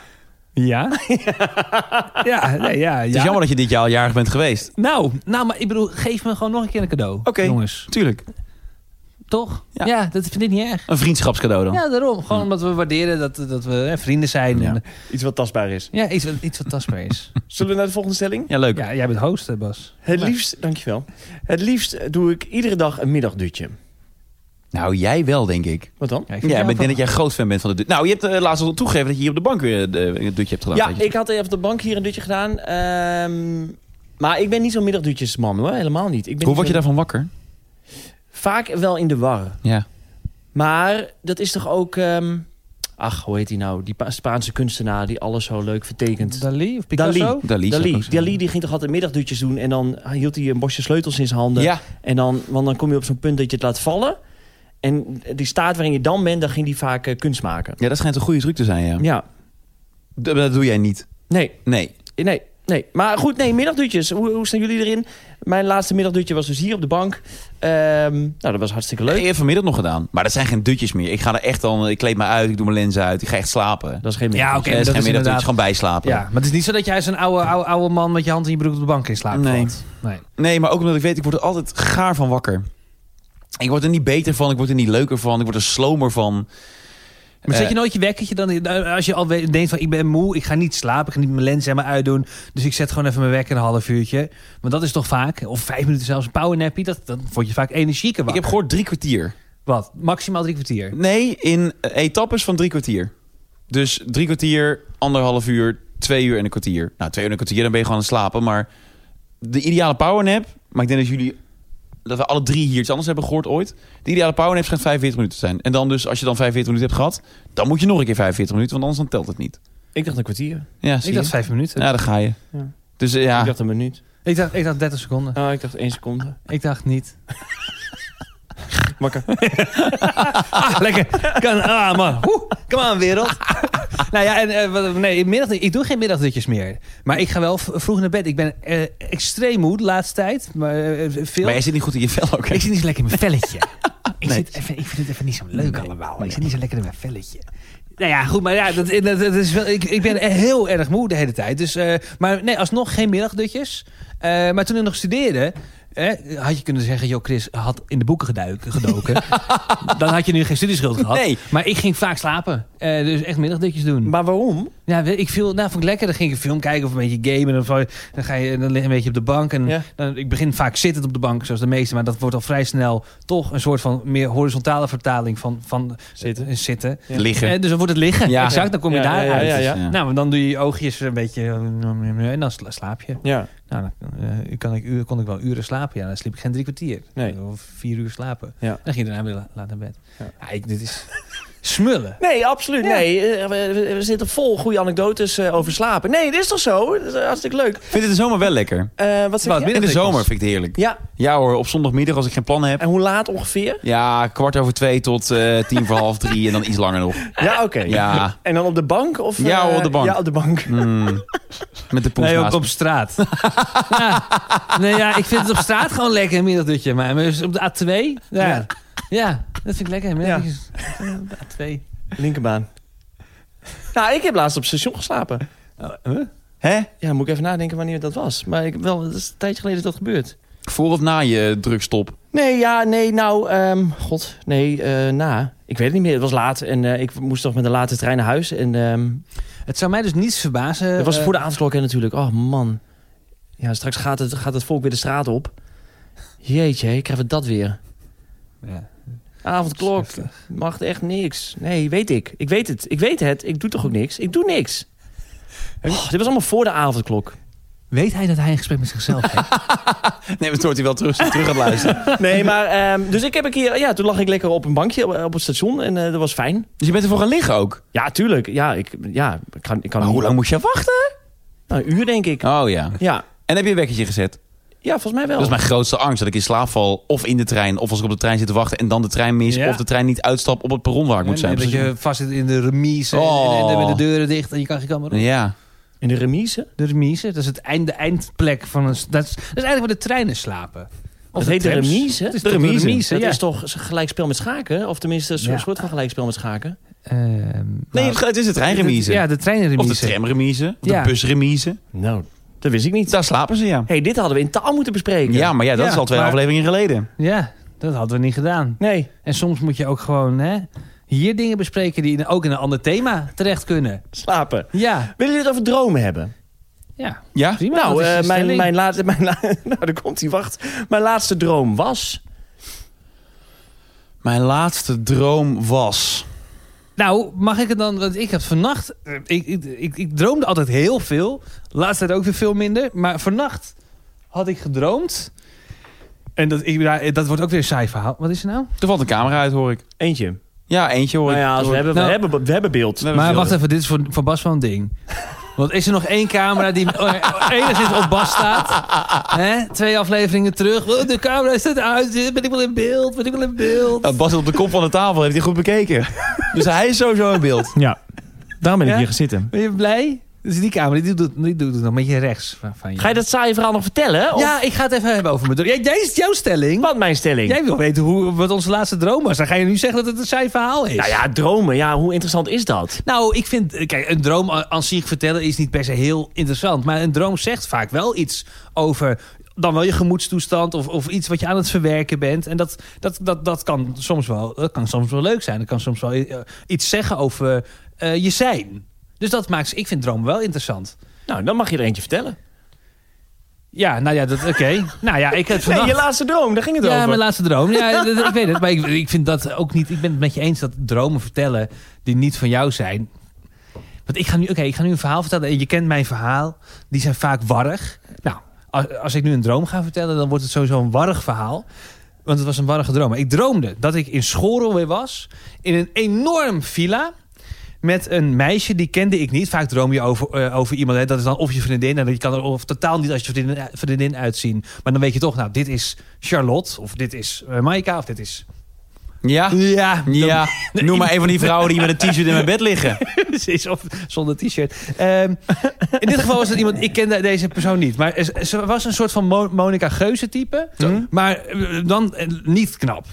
Ja? ja, nee, ja, Het is ja. jammer dat je dit jaar al jarig bent geweest. Nou, nou, maar ik bedoel, geef me gewoon nog een keer een cadeau. Oké. Jongens, Tuurlijk. Toch? Ja. Ja. dat vind ik niet erg. Een vriendschapscadeau dan. Ja, daarom. Gewoon omdat we waarderen dat, dat we hè, vrienden zijn. Ja. En, iets wat tastbaar is. ja, iets, wat- iets wat tastbaar is. Zullen we naar de volgende stelling? Ja, leuk. ja, jij bent host, hè, Bas. Het liefst, dankjewel. Het liefst doe ik iedere dag een middagdutje. Nou, jij wel, denk ik. Wat dan? Ja, ik Ja, denk dat jij groot fan bent van de dut. Nou, je hebt eh, laatst al toegegeven dat je hier op de bank weer de, een dutje hebt gedaan. Ja, weet je. ik had even op de bank hier een dutje gedaan. Ehm, maar ik ben niet zo'n middagdutjesman hoor, helemaal niet. Ik ben Hoe niet word je zo- daarvan wakker? Vaak wel in de war. Ja. Maar dat is toch ook... ehm, ach, hoe heet die nou? Die Pa- Spaanse kunstenaar die alles zo leuk vertekent. Dali of Picasso? Dali. Dali. Dali, die ging toch altijd middagdutjes doen en dan hield hij een bosje sleutels in zijn handen. Ja, En dan, want dan kom je op zo'n punt dat je het laat vallen. En die staat waarin je dan bent, dan ging hij vaak eh, kunst maken. ja, dat schijnt een goede truc te zijn, ja. Ja, D- Dat doe jij niet. nee, Nee. nee, nee. Maar goed, nee, middagdutjes. Hoe, hoe staan jullie erin? Mijn laatste middagdutje was dus hier op de bank. Ehm, nou, dat was hartstikke leuk. Ik heb vanmiddag nog gedaan. Maar dat zijn geen dutjes meer. Ik ga er echt dan, ik kleed me uit, ik doe mijn lenzen uit. Ik ga echt slapen. Dat is geen Ja, middagdutje. oké, Ja, dat is dat geen is middag, inderdaad- gewoon bijslapen. Ja, maar het is niet zo dat jij zo'n oude, oude, oude man met je hand in je broek op de bank in slaap Nee. valt. Nee. Nee, maar ook omdat ik weet, ik word er altijd gaar van wakker. Ik word er niet beter van, ik word er niet leuker van, ik word er slomer van. Maar zet Eh, je nooit je wekkertje dan... Als je al denkt van ik ben moe, ik ga niet slapen, ik ga niet mijn lens helemaal uitdoen. Dus ik zet gewoon even mijn wekker een half uurtje. Maar dat is toch vaak, of vijf minuten zelfs, een powernappie. Dat, dan word je vaak energieker Ik wakker. heb gehoord drie kwartier. Wat? Maximaal drie kwartier. Nee, in eh, etappes van drie kwartier. Dus drie kwartier, anderhalf uur, twee uur en een kwartier. Nou, twee uur en een kwartier, dan ben je gewoon aan het slapen. Maar de ideale powernap, maar ik denk dat jullie, dat we alle drie hier iets anders hebben gehoord ooit. De ideale powernap schijnt 45 minuten te zijn. En dan dus, als je dan 45 minuten hebt gehad, dan moet je nog een keer 45 minuten, want anders dan telt het niet. Ik dacht een kwartier. Ja, zie Ik je? dacht vijf minuten. Ja, dan ga je. Ja. Dus eh, ja, Ik dacht een minuut. Ik, dacht, ik dacht 30 seconden. Oh, ik dacht één seconde. Ik dacht niet. Wakker. Ah, lekker. Kan, ah, man. Oeh, kom aan, wereld. nou ja, en, wat- nee, middag, ik doe geen middagdutjes meer. Maar ik ga wel vroeg naar bed. Ik ben eh, extreem moe de laatste tijd. Maar, eh, veel. maar jij zit niet goed in je vel ook. hè? Ik zit niet zo lekker in mijn velletje. ik, Nee. zit even, ik vind het even niet zo leuk allemaal. Ik zit niet zo lekker in mijn velletje. Nou ja, goed, maar ja, dat, dat, dat is wel, ik, ik ben heel erg moe de hele tijd. Dus, eh, maar nee, alsnog geen middagdutjes. Eh, maar toen ik nog studeerde, eh, had je kunnen zeggen... joh, Chris had in de boeken geduiken, gedoken. dan had je nu geen studieschuld gehad. Nee. Maar ik ging vaak slapen. Eh, dus echt middagdutjes doen. Maar waarom? Ja, ik viel, nou, vond ik lekker. Dan ging ik een film kijken of een beetje gamen. Of, dan ga je dan lig je een beetje op de bank. En Ja. dan, ik begin vaak zittend op de bank, zoals de meeste. Maar dat wordt al vrij snel toch een soort van meer horizontale vertaling van, van Zitten. eh, zitten. Ja. Liggen. Eh, dus dan wordt het liggen. Ja. Exact, dan kom je daar uit. ja, ja. Ja. Nou, dan doe je je oogjes een beetje... eh, En dan sla- slaap je. Ja. Nou, dan eh, kan ik, uur- kon ik wel uren slapen. Ja, dan sliep ik geen drie kwartier. Nee. Of vier uur slapen. Ja. Dan ging je daarna weer la- laat naar bed. Ja. Ja. ik, dit is smullen. Nee, absoluut. Nee, Eh, we, zitten vol goede anecdotes eh, over slapen. Nee, dit is toch zo? Dat is eh, hartstikke leuk. Ik vind het de zomer wel lekker. Eh, wat zeg je? In de zomer vind ik het heerlijk. Ja, Ja hoor, op zondagmiddag als ik geen plannen heb. en hoe laat ongeveer? Ja, kwart over twee tot eh, tien voor half drie en dan iets langer nog. Ja, oké. Ja, En dan op de bank? Of, Ja, op de bank. Ja, op de bank. mm, met de poes Nee, op, naast op straat. ja. Nee, ja, ik vind het op straat gewoon lekker, een middagdutje. Maar op de A2, ja. Ja. ja. dat vind ik lekker. Op de A2. Linkerbaan. Nou, ik heb laatst op het station geslapen. Oh, huh? Hè? Ja, moet ik even nadenken wanneer dat was. Maar ik, wel, het is een tijdje geleden is dat gebeurd. Voor of na je drugstop? Nee, ja, nee, nou, ehm, god, nee, eh, na. Ik weet het niet meer, het was laat en eh, ik moest toch met de late trein naar huis. En ehm Het zou mij dus niets verbazen. dat was eh, voor de avondklok hè, natuurlijk. Oh man. Ja, straks gaat het, gaat het volk weer de straat op. Jeetje, ik krijg we dat weer. ja. Avondklok, mag echt niks. Nee, weet ik. Ik weet het. Ik weet het. Ik doe toch ook niks? Ik doe niks. Oh, dit was allemaal voor de avondklok. Weet hij dat hij een gesprek met zichzelf heeft? Nee, maar hoort hij wel terug, terug gaat luisteren. Nee, maar ehm, dus ik heb een keer, ja, toen lag ik lekker op een bankje op, op het station en eh, dat was fijn. Dus je bent ervoor gaan liggen ook? Ja, tuurlijk. Ja, ik, ja, ik kan, ik kan Maar hoe lang moest je wachten? Nou, een uur denk ik. Oh ja. Ja. En heb je een wekkertje gezet? Ja, volgens mij wel. Dat is mijn grootste angst. Dat ik in slaap val of in de trein. Of als ik op de trein zit te wachten en dan de trein mis. Ja. Of de trein niet uitstap op het perron waar ik moet zijn. dat je vast zit in de remise Oh. en, en met de deuren dicht en je kan geen kant meer op. Ja. In de remise? De remise, dat is het eind, de eindplek van een... Dat is, dat is eigenlijk waar de treinen slapen. Of dat heet de remise? Het is de toch de remise. dat ja. is toch gelijkspel met schaken? Of tenminste een soort- Ja. soort van gelijkspel met schaken? Ehm, Nee, nou, het is de treinremise. Ja, de treinremise. Of de tramremise. Of Ja. de busremise. Nou, dat wist ik niet. Daar slapen ze, ja. hey, dit hadden we in taal moeten bespreken. Ja, maar ja, dat Ja, is al twee maar- afleveringen geleden. Ja, dat hadden we niet gedaan. Nee, En soms moet je ook gewoon hè, hier dingen bespreken die ook in een ander thema terecht kunnen. slapen. Ja, Willen jullie het over dromen hebben? ja. Ja? Prima, nou, eh, mijn, mijn laatste... Mijn la- nou, daar komt hij, wacht. Mijn laatste droom was... Mijn laatste droom was... Nou, mag ik het dan... Want ik heb vannacht... eh, Ik, ik, ik, ik droomde altijd heel veel. Laatst tijd ook weer veel minder. Maar vannacht had ik gedroomd. En dat, ik, ja, dat wordt ook weer een saai verhaal. Wat is er nou? Er valt een camera uit, hoor ik. Eentje. Ja, eentje hoor Nou ik. ja, als we, hebben, Nou- we, hebben, we hebben beeld. We hebben Maar wacht even, dit is voor, voor Bas wel een ding. Want is er nog één camera die eh, enigszins op Bas staat? Hè? Twee afleveringen terug. Oh, de camera staat uit. Ben ik wel in beeld? Ben ik wel in beeld? Nou, Bas zit op de kop van de tafel, heeft hij goed bekeken. dus hij is sowieso in beeld. Ja. Daarom ben ik Ja? hier gezitten. Ben je blij? Dus die camera, die doet, die doet het nog een beetje rechts van, van je. Ga je dat saaie verhaal nog vertellen? Of Ja, ik ga het even hebben over mijn droom. Jij, is jouw stelling. Wat mijn stelling? Jij wil weten hoe, wat onze laatste droom was. Dan ga je nu zeggen dat het een saai verhaal is. Nou ja, dromen. Ja, hoe interessant is dat? Nou, ik vind... Kijk, een droom aan aan zich vertellen is niet per se heel interessant. Maar een droom zegt vaak wel iets over... Dan wel je gemoedstoestand of, of iets wat je aan het verwerken bent. En dat, dat, dat, dat, kan, soms wel, dat kan soms wel leuk zijn. Dat kan soms wel eh, iets zeggen over eh, je zijn. Dus dat maakt... Ik vind dromen wel interessant. Nou, dan mag je er eentje vertellen. Ja, nou ja, dat oké. nou ja, ik heb Nee, vannacht... je laatste droom, daar ging het Ja, over. mijn laatste droom. Ja, ik weet het. Maar ik, ik vind dat ook niet... Ik ben het met je eens dat dromen vertellen die niet van jou zijn... Want ik ga nu, oké, ik ga nu een verhaal vertellen. En je kent mijn verhaal. Die zijn vaak warrig. Nou, als, als ik nu een droom ga vertellen... dan wordt het sowieso een warrig verhaal. Want het was een warrige droom. Ik droomde dat ik in Schorel weer was. In een enorm villa met een meisje, die kende ik niet. Vaak droom je over, eh, over iemand, hè. dat is dan of je vriendin... en je kan er of totaal niet als je vriendin, vriendin uitzien. Maar dan weet je toch, nou, dit is Charlotte... of dit is uh, Maika, of dit is... Ja? Ja, Ja. Noem maar een van die vrouwen die met een t-shirt in mijn bed liggen. Precies, of zonder t-shirt. Ehm, in dit geval was het iemand, ik kende deze persoon niet. Maar ze- was een soort van Mo- Monica Geuze type. Maar eh, dan eh, niet knap.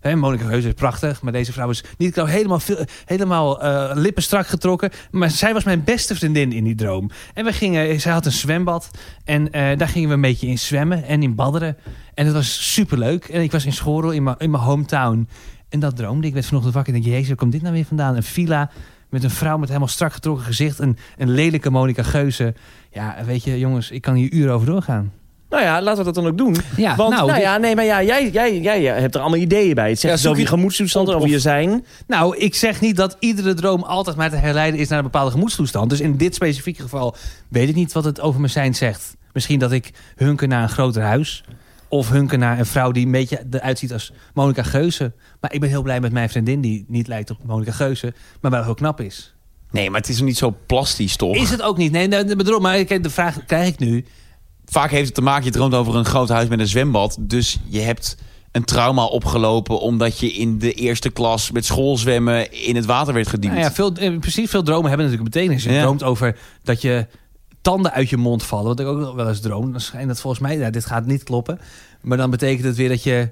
Hè, Monica Geuze is prachtig, maar deze vrouw is niet. Helemaal, veel, helemaal eh, lippen strak getrokken. Maar zij was mijn beste vriendin in die droom. En we gingen, zij had een zwembad. En eh, daar gingen we een beetje in zwemmen en in badderen. En het was superleuk. En ik was in Schorel, in mijn in mijn hometown. En dat droomde ik. Werd vanochtend wakker en denk, jezus, waar komt dit nou weer vandaan? Een villa met een vrouw met helemaal strak getrokken gezicht. Een, een lelijke Monica Geuze. Ja, weet je, jongens, ik kan hier uren over doorgaan. Nou ja, laten we dat dan ook doen. Ja, Want, nou, dit- ja, nee, maar ja, jij, jij, jij hebt er allemaal ideeën bij. Het zegt Ja, dus zoek over je gemoedstoestand, over of- je zijn. Nou, ik zeg niet dat iedere droom altijd maar te herleiden is naar een bepaalde gemoedstoestand. Dus in dit specifieke geval weet ik niet wat het over mijn zijn zegt. Misschien dat ik hunker naar een groter huis. Of hunker naar een vrouw die een beetje eruit ziet als Monica Geuze. Maar ik ben heel blij met mijn vriendin die niet lijkt op Monica Geuze. Maar wel heel knap is. Nee, maar het is niet zo plastisch, toch? Is het ook niet? Nee, maar de vraag krijg ik nu. Vaak heeft het te maken, je droomt over een groot huis met een zwembad. Dus je hebt een trauma opgelopen omdat je in de eerste klas met schoolzwemmen in het water werd geduwd. Nou ja, veel, eh, precies veel dromen hebben natuurlijk betekenis. Je Ja. droomt over dat je tanden uit je mond vallen. Wat ik ook wel eens droom. Dan schijnt dat volgens mij, nou, dit gaat niet kloppen. Maar dan betekent het weer dat je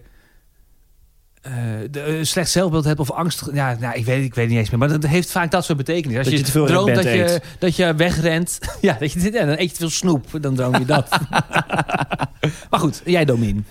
de, eh, slecht zelfbeeld hebt of angst. Ja, nou, ik, weet, ik weet niet eens meer. Maar dat heeft vaak dat soort betekenis. Als Dat je te veel droomt dat je, dat je wegrent. ja, dat je, ja, dan eet je te veel snoep. Dan droom je dat. maar goed, jij Domien.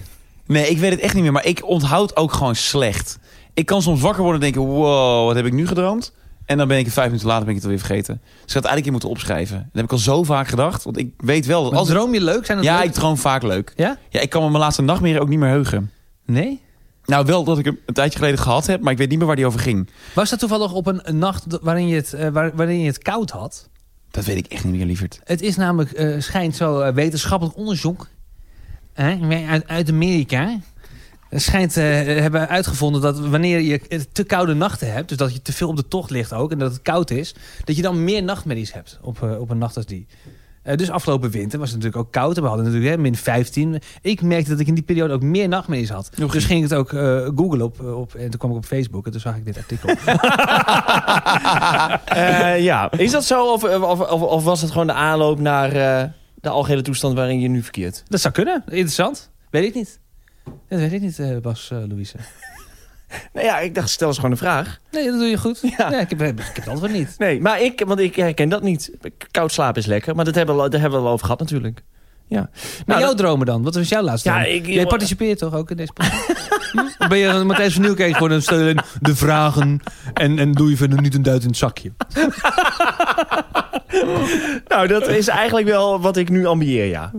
Nee, ik weet het echt niet meer. Maar ik onthoud ook gewoon slecht. Ik kan soms wakker worden en denken... Wow, wat heb ik nu gedroomd? En dan ben ik het vijf minuten later ben ik het alweer vergeten. Dus ik had het eigenlijk in moeten opschrijven. Dat heb ik al zo vaak gedacht. Want ik weet wel dat als droom je leuk? Zijn dat Ja, leuk? ik droom vaak leuk. Ja? Ja, ik kan me mijn laatste nachtmerrie ook niet meer heugen. Nee? Nou, wel dat ik hem een tijdje geleden gehad heb, maar ik weet niet meer waar die over ging. Was dat toevallig op een, een nacht waarin je, het, eh, waar- waarin je het koud had? Dat weet ik echt niet meer, lieverd. Het is namelijk, eh, schijnt zo eh, wetenschappelijk onderzoek hè, uit, uit Amerika. Schijnt, hebben uitgevonden dat wanneer je te koude nachten hebt, dus dat je te veel op de tocht ligt ook en dat het koud is, dat je dan meer nachtmerries hebt op, op een nacht als die. Eh, dus afgelopen winter was het natuurlijk ook koud. en We hadden natuurlijk hè, min 15. Ik merkte dat ik in die periode ook meer nachtmerries had. Nog dus ging ik het ook eh googlen op, op, en toen kwam ik op Facebook en toen zag ik dit artikel. Eh, ja, is dat zo of, of, of, of was het gewoon de aanloop naar eh, de algehele toestand waarin je nu verkeert? Dat zou kunnen. Interessant. Weet ik niet. Dat weet ik niet, eh, Bas, eh, Louise. Nou ja, ik dacht, stel eens gewoon een vraag. Nee, dat doe je goed. Ja. Ja. ik, heb, ik heb het antwoord niet. Nee, maar ik, want ik herken dat niet. Koud slapen is lekker, maar dat hebben we, daar hebben we al over gehad natuurlijk. Ja. Maar Nou, jouw dat- dromen dan? Wat was jouw laatste Ja, ik- Jij participeert toch ook in deze podcast? Hm? Ben je Matthijs van Nieuwkerk gewoon een steun de vragen... en, en doe je verder niet een duit in het zakje? nou, dat is eigenlijk wel wat ik nu ambieer, ja.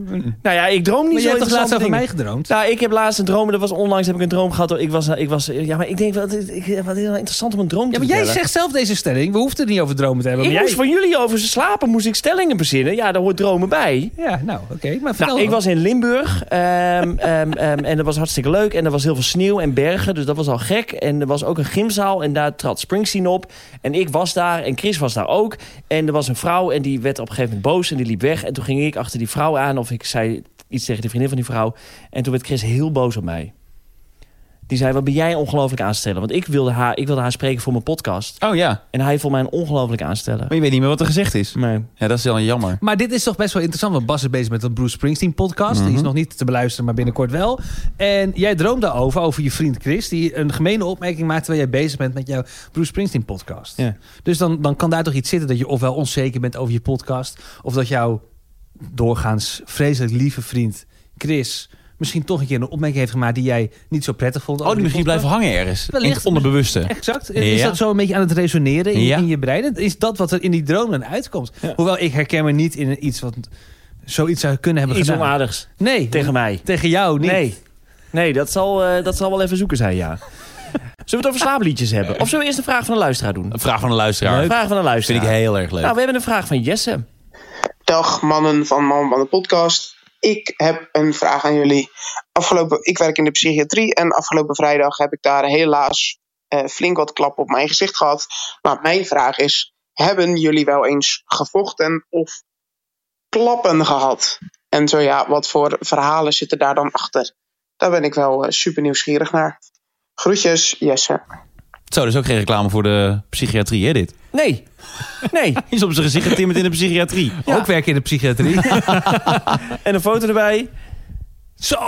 Nou ja, ik droom niet Maar zo jij hebt toch laatst over mij gedroomd? Nou, ik heb laatst een droom, dat was onlangs heb ik een droom gehad. Ik was, ik was, ja, maar ik denk, wat, ik, wat heel interessant om een droom Ja, te maar jij vertellen. zegt zelf deze stelling. We hoefden het niet over dromen te hebben. Ik maar moest jij... van jullie over slapen, moest ik stellingen bezinnen. Ja, daar hoort dromen bij. Ja, nou, oké. Maar Nou, ik was in Limburg ehm, ehm, ehm, en dat was hartstikke leuk. En er was heel veel sneeuw en bergen, dus dat was al gek. En er was ook een gymzaal en daar trad Springsteen op. En ik was daar en Chris was daar ook. En er was een vrouw en die werd op een gegeven moment boos en die liep weg. En toen ging ik achter die vrouw aan of ik zei iets tegen de vriendin van die vrouw. En toen werd Chris heel boos op mij. Die zei, wat ben jij ongelooflijk aanstellen? Want ik wilde, haar, ik wilde haar spreken voor mijn podcast. Oh ja, En hij vond mij een ongelooflijk aanstellen. maar je weet niet meer wat er gezegd is. Nee. Ja, dat is wel jammer. Maar dit is toch best wel interessant. Want Bas is bezig met een Bruce Springsteen podcast. Die is Mhm. nog niet te beluisteren, maar binnenkort wel. En jij droomt daarover, over je vriend Chris. Die een gemene opmerking maakt terwijl jij bezig bent met jouw Bruce Springsteen podcast. Ja. Dus dan, dan kan daar toch iets zitten dat je ofwel onzeker bent over je podcast. Of dat jouw doorgaans vreselijk lieve vriend Chris misschien toch een keer een opmerking heeft gemaakt die jij niet zo prettig vond. Oh, die misschien blijven hangen ergens. In Wellicht. het onderbewuste. Exact. Is dat zo een beetje aan het resoneren in, Ja. in je brein? Is dat wat er in die droom dan uitkomt? Ja. Hoewel ik herken me niet in iets wat zoiets zou kunnen hebben Iets gedaan. onaardigs Nee, tegen mij. tegen jou niet. Nee, nee dat, zal, eh, dat zal wel even zoeken zijn, ja. Zullen we het over slaapliedjes hebben? Of zullen we eerst een vraag van een luisteraar doen? Een vraag van een luisteraar. Een vraag van een luisteraar. Vind ik heel erg leuk. Nou, we hebben een vraag van Jesse. Dag mannen van Man van de podcast. Ik heb een vraag aan jullie. Afgelopen, ik werk in de psychiatrie en afgelopen vrijdag heb ik daar helaas eh, flink wat klap op mijn gezicht gehad. Maar mijn vraag is: hebben jullie wel eens gevochten of klappen gehad? En zo ja, wat voor verhalen zitten daar dan achter? Daar ben ik wel eh, super nieuwsgierig naar. Groetjes, Jesse. Zo, dat is ook geen reclame voor de psychiatrie, hè, dit? Nee, nee. Hij is op zijn gezicht getimmerd in de psychiatrie. Ook werken in de psychiatrie. En een foto erbij. Zo!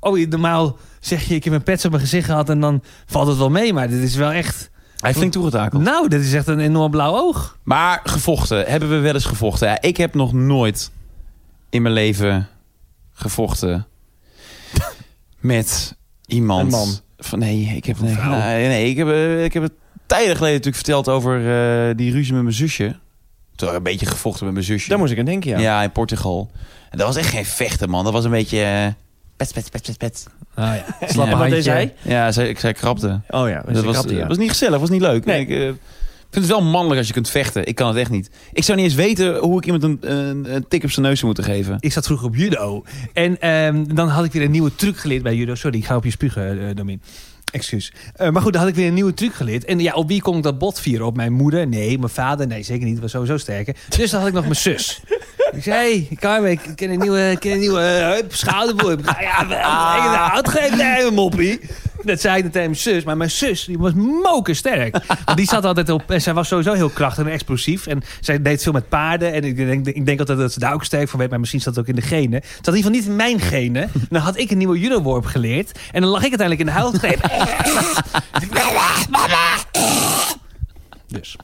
Oh, normaal zeg je, ik heb een pets op mijn gezicht gehad en dan valt het wel mee. Maar dit is wel echt... Hij heeft flink toegetakeld. Nou, dit is echt een enorm blauw oog. Maar gevochten, hebben we wel eens gevochten? Ja, ik heb nog nooit in mijn leven gevochten met iemand. Van, nee, ik heb, nee, nee, ik heb, eh, ik heb het tijden geleden natuurlijk verteld over eh, die ruzie met mijn zusje. Toen een beetje gevochten met mijn zusje. Daar moest ik aan denken, ja. ja. in Portugal. En dat was echt geen vechten, man. Dat was een beetje... eh, pet, pet, pet, pet, pet. Oh ja, Ja. wat deed handje. zij? Ja, zij, ik zei krapte. Oh ja, Dat was, ja. was niet gezellig, was niet leuk. Nee. Ik, ik vind het wel mannelijk als je kunt vechten. Ik kan het echt niet. Ik zou niet eens weten hoe ik iemand een, een, een tik op zijn neus zou moeten geven. Ik zat vroeger op judo. En ehm, dan had ik weer een nieuwe truc geleerd bij judo. Sorry, ik ga op je spugen, eh Domin. Excuus. Eh, maar goed, dan had ik weer een nieuwe truc geleerd. En ja, op wie kon ik dat bot vieren? Op mijn moeder? Nee, mijn vader? Nee, zeker niet. Was sowieso sterker. Dus dan had ik nog mijn zus. Ik zei, hey, Carmen, ik ken een nieuwe, ik ken een nieuwe uh, schouderboer. Ja, ik uitgegeven. Nee, moppie. Dat zei ik tegen mijn zus. Maar mijn zus, die was mokersterk. Want die zat altijd op... En zij was sowieso heel krachtig en explosief. En zij deed veel met paarden. En ik denk, ik denk altijd dat ze daar ook sterk van weet. Maar misschien zat het ook in de genen. Het zat in ieder geval niet in mijn genen. Dan had ik een nieuwe judo-worp geleerd. En dan lag ik uiteindelijk in de huilgreep. Dus.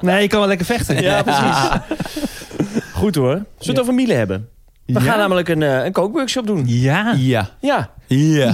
Nee, ik kan wel lekker vechten. Ja, precies. Goed hoor. Zullen we het over Miele hebben? We Ja. gaan namelijk een, eh, een kookworkshop doen. Ja. Ja. Ja, Ja.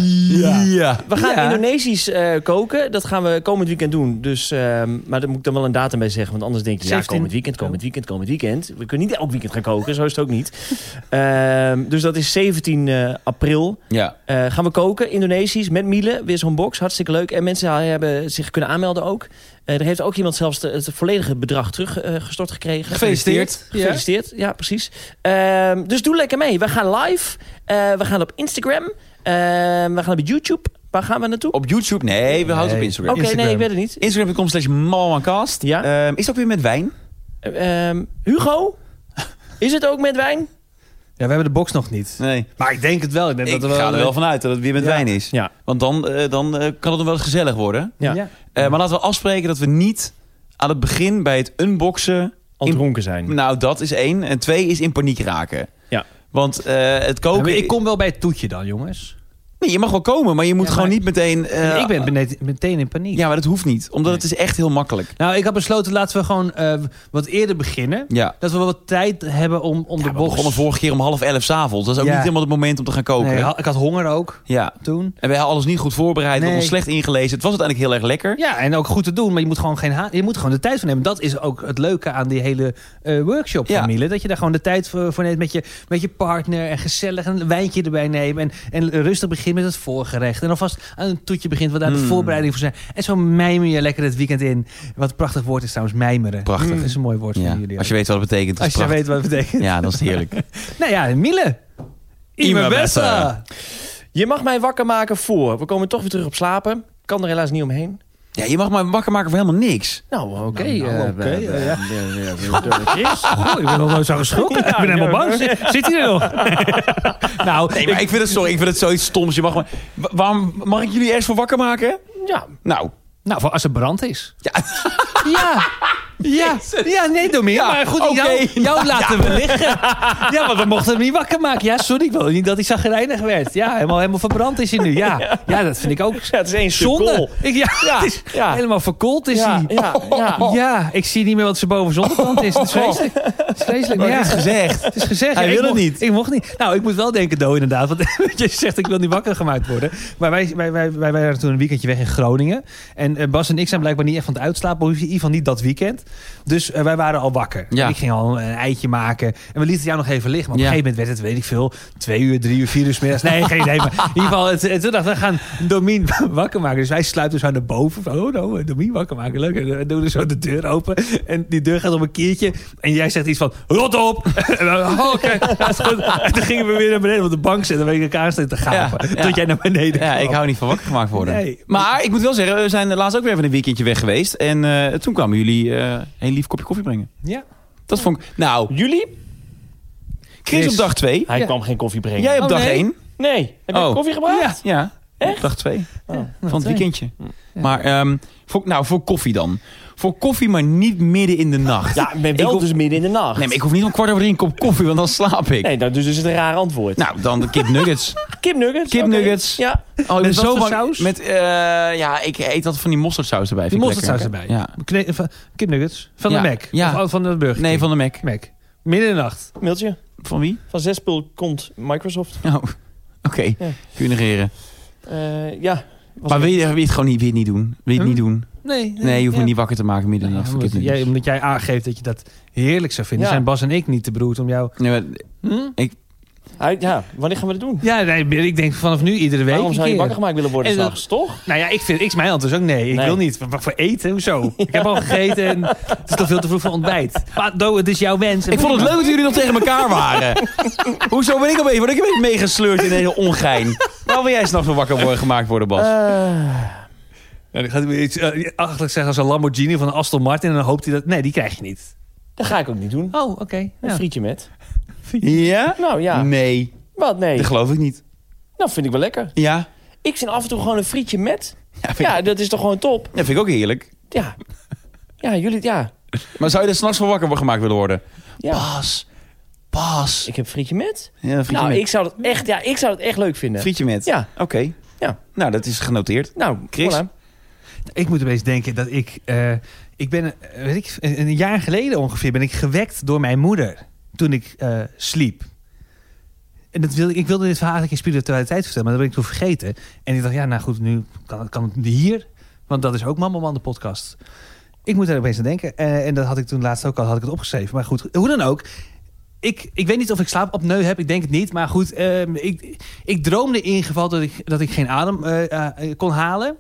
Ja. we gaan Ja. Indonesisch eh, koken. Dat gaan we komend weekend doen. Dus, ehm, maar daar moet ik dan wel een datum bij zeggen. Want anders denk je, ja, 17. komend weekend, komend weekend, komend weekend. We kunnen niet elk weekend gaan koken. Zo is het ook niet. Ehm, dus dat is 17 eh, april. Ja. Eh, gaan we koken, Indonesisch, met Miele. Weer zo'n box, hartstikke leuk. En mensen hebben zich kunnen aanmelden ook. Eh, er heeft ook iemand zelfs de- het volledige bedrag teruggestort gekregen. Gefeliciteerd. Gefeliciteerd, ja, precies. Ehm, dus doe lekker mee. We gaan live. Eh, we gaan op Instagram. Ehm, we gaan op YouTube. Waar gaan we naartoe? Op YouTube? Nee, we houden op. Instagram. Oké, nee, ik weet het niet. Instagram.com slash malmancast. Ja. Ehm, is het ook weer met wijn? Hugo? Is het ook met wijn? Ja, we hebben de box nog niet. Nee. Maar ik denk het wel. Ik, denk Ik dat er ga er wel vanuit dat het weer met Ja. wijn is. Ja. Want dan, eh, dan eh, kan het nog wel eens gezellig worden. Ja. Ja. Eh, maar laten we afspreken dat we niet aan het begin bij het unboxen... Al dronken zijn. Nou, dat is één. En twee is in paniek raken. Ja. Want eh, het koken... ik kom wel bij het toetje dan, jongens. Nee, je mag wel komen, maar je moet Ja, gewoon niet meteen... eh, ik ben bene- meteen in paniek. Ja, maar dat hoeft niet. Omdat het is echt heel makkelijk. Nou, ik had besloten, laten we gewoon eh, wat eerder beginnen. Ja. Dat we wat tijd hebben om, om Ja, de we box... begonnen vorige keer om half elf s'avonds. Dat is ook niet helemaal het moment om te gaan koken. Nee, ik had honger ook Ja. toen. En we hadden alles niet goed voorbereid. We Nee. hadden ons slecht ingelezen. Het was uiteindelijk heel erg lekker. Ja, en ook goed te doen, maar je moet gewoon, geen ha- je moet gewoon de tijd voor nemen. Dat is ook het leuke aan die hele eh, workshop Miele. Dat je daar gewoon de tijd voor, voor neemt met je, met je partner. En gezellig een wijntje erbij nemen. En, en rustig begint met het voorgerecht. En alvast aan een toetje begint wat daar de Mm. voorbereiding voor zijn. En zo mijmer je lekker het weekend in. Wat een prachtig woord is trouwens, mijmeren. Prachtig. Dat is een mooi woord Ja. van jullie. Als je weet wat het betekent. Als je prachtig. weet wat het betekent. Ja, dat is heerlijk. Nou ja, Miele. Je mag mij wakker maken voor. We komen toch weer terug op slapen. Kan er helaas niet omheen. Ja, je mag maar wakker maken voor helemaal niks. Nou, oké. Nou, nou, eh, oké, Chris? Oh, ik ben nog nooit zo geschrokken. ik ben helemaal bang. Zit, zit hij er nog? nou, Nee, maar ik vind het, sorry, ik vind het zoiets stoms. Je mag maar, Wa- waarom mag ik jullie eerst voor wakker maken? Ja, Nou, Nou, voor als er brand is. Ja. Ja. Ja, ja nee, Domien. Ja, maar goed, jou, jou laten we liggen. Ja, want we mochten hem niet wakker maken. Ja, sorry, ik wil niet dat hij zagrijnig werd. Ja, helemaal, helemaal verbrand is hij nu. Ja, ja dat vind ik ook Ja, het is één zonde. Ik, ja, is ja. helemaal verkoold is hij. ja, ja. Ja, ik zie niet meer wat zijn boven zonderkant is. Het is vreselijk. Het is vreselijk. Maar maar ja, het is gezegd. het is gezegd. Hij wil het niet. Ik mocht niet. Nou, ik moet wel denken, Do, inderdaad. Want je zegt, ik wil niet wakker gemaakt worden. Maar wij, wij, wij, wij waren toen een weekendje weg in Groningen. En eh, Bas en ik zijn blijkbaar niet echt van het uitslapen. In ieder geval niet dat weekend. Dus eh, wij waren al wakker. Ja. Ik ging al een eitje maken. En we lieten jou nog even liggen. Maar op een gegeven moment werd het, weet ik veel, twee uur, drie uur, vier uur middags. Nee, geen idee. Maar in ieder geval, het, het, toen dachten we, gaan Domien wakker maken. Dus wij sluiten zo naar boven. Van, oh nou, Domien wakker maken. Leuk. En we doen dus zo de deur open. En die deur gaat op een keertje. En jij zegt iets van, rot op. En we, oh. En toen gingen we weer naar beneden op de bank zitten. En we elkaar staan te gapen. Ja. Tot jij naar beneden Ja, kwam. ik hou niet van wakker gemaakt worden. Nee. Maar ik moet wel zeggen, we zijn laatst ook weer even een weekendje weg geweest. En eh, toen kwamen jullie eh, heel lief kopje koffie brengen. Ja. Dat vond ik... Nou, Jullie? Chris Chris. op dag 2. Hij Ja. kwam geen koffie brengen. Jij op Oh, dag nee. 1. Nee. Heb je Oh. koffie gebracht? Ja, Echt? op dag 2 Oh. van het twee. weekendje. Maar ehm, voor, nou, voor koffie dan. Voor koffie, maar niet midden in de nacht. Ja, ik ben wel Ik hoef- dus midden in de nacht. Nee, maar ik hoef niet om kwart over drie een kop koffie, want dan slaap ik. Nee, dat dus is het een raar antwoord. Nou, dan de kip nuggets. kipnuggets. Kipnuggets. oké. Ja. Oh, ik ben zo bang- saus? Met, eh, ja, ik eet dat van die mosterdsaus erbij. Die mosterdsaus erbij. Ja. Van- Kipnuggets. Van Ja. de Mac. Ja. Of van de Burger Nee, van de Mac. Mac. Midden in de nacht. Mailtje Van wie? van zespul komt Microsoft. Oh, oké. Ja. Kun je negeren. Eh, ja. Maar wil je, wil je het gewoon niet, wil je het niet doen? Wil je het Hm? niet doen? Nee. Nee, je hoeft ja. me niet wakker te maken midden in de omdat, jij, omdat jij aangeeft dat je dat heerlijk zou vinden. Ja. Zijn Bas en ik niet te beroerd om jou... Nee, maar Hm? Hij- ja, wanneer gaan we dat doen? Ja, nee, ik denk vanaf nu iedere week Waarom zou je keer. wakker gemaakt willen worden s'nachts, toch? Nou ja, ik vind, ik, mijn antwoord is ook nee. Ik Nee. wil niet. Wat voor eten? Hoezo? Ik heb al gegeten en het is toch veel te vroeg voor ontbijt. Maar Do, het is jouw wens. Ik vond het leuk dat jullie nog tegen elkaar waren. Hoezo ben ik opeens? Word ik een beetje meegesleurd in een hele ongein? Waarom wil jij s'nachts wakker worden, gemaakt worden, Bas? Ja, dan gaat hij weer iets uh, achterlijk zeggen als een Lamborghini van een Aston Martin. En dan hoopt hij dat... Nee, die krijg je niet. Dat ga ik ook niet doen. Oh, oké. Een Ja. frietje met. ja? Nou ja. Nee, Wat? Nee. dat geloof ik niet. Nou, vind ik wel lekker. Ja? Ik vind af en toe gewoon een frietje met. Ja, vind, ik- Ja, dat is toch gewoon top? ja, vind ik ook heerlijk. Ja. Ja, jullie, ja. Maar zou je er s'nachts van wakker gemaakt willen worden? ja. Pas. Pas. Ik heb frietje met. Ja, een frietje Nou, met. ik zou dat echt, ja, ik zou het echt leuk vinden. Frietje met. Ja. Oké. Ja. Nou, dat is genoteerd. Nou, Chris? voilà. Ik moet opeens denken dat ik... eh, ik ben, eh, weet ik, een jaar geleden ongeveer ben ik gewekt door mijn moeder. Toen ik eh, sliep. En dat wilde, ik wilde dit verhaal eigenlijk in spiritualiteit vertellen, maar dat ben ik toen vergeten. En ik dacht, ja, nou goed, nu kan, kan het hier. Want dat is ook Mama de podcast. Ik moet er opeens aan denken. En dat had ik toen laatst ook al had ik het opgeschreven. Maar goed, hoe dan ook. Ik, ik weet niet of ik slaapapneu heb. Ik denk het niet. Maar goed, ehm, ik, ik droomde in geval dat ik, dat ik geen adem kon halen.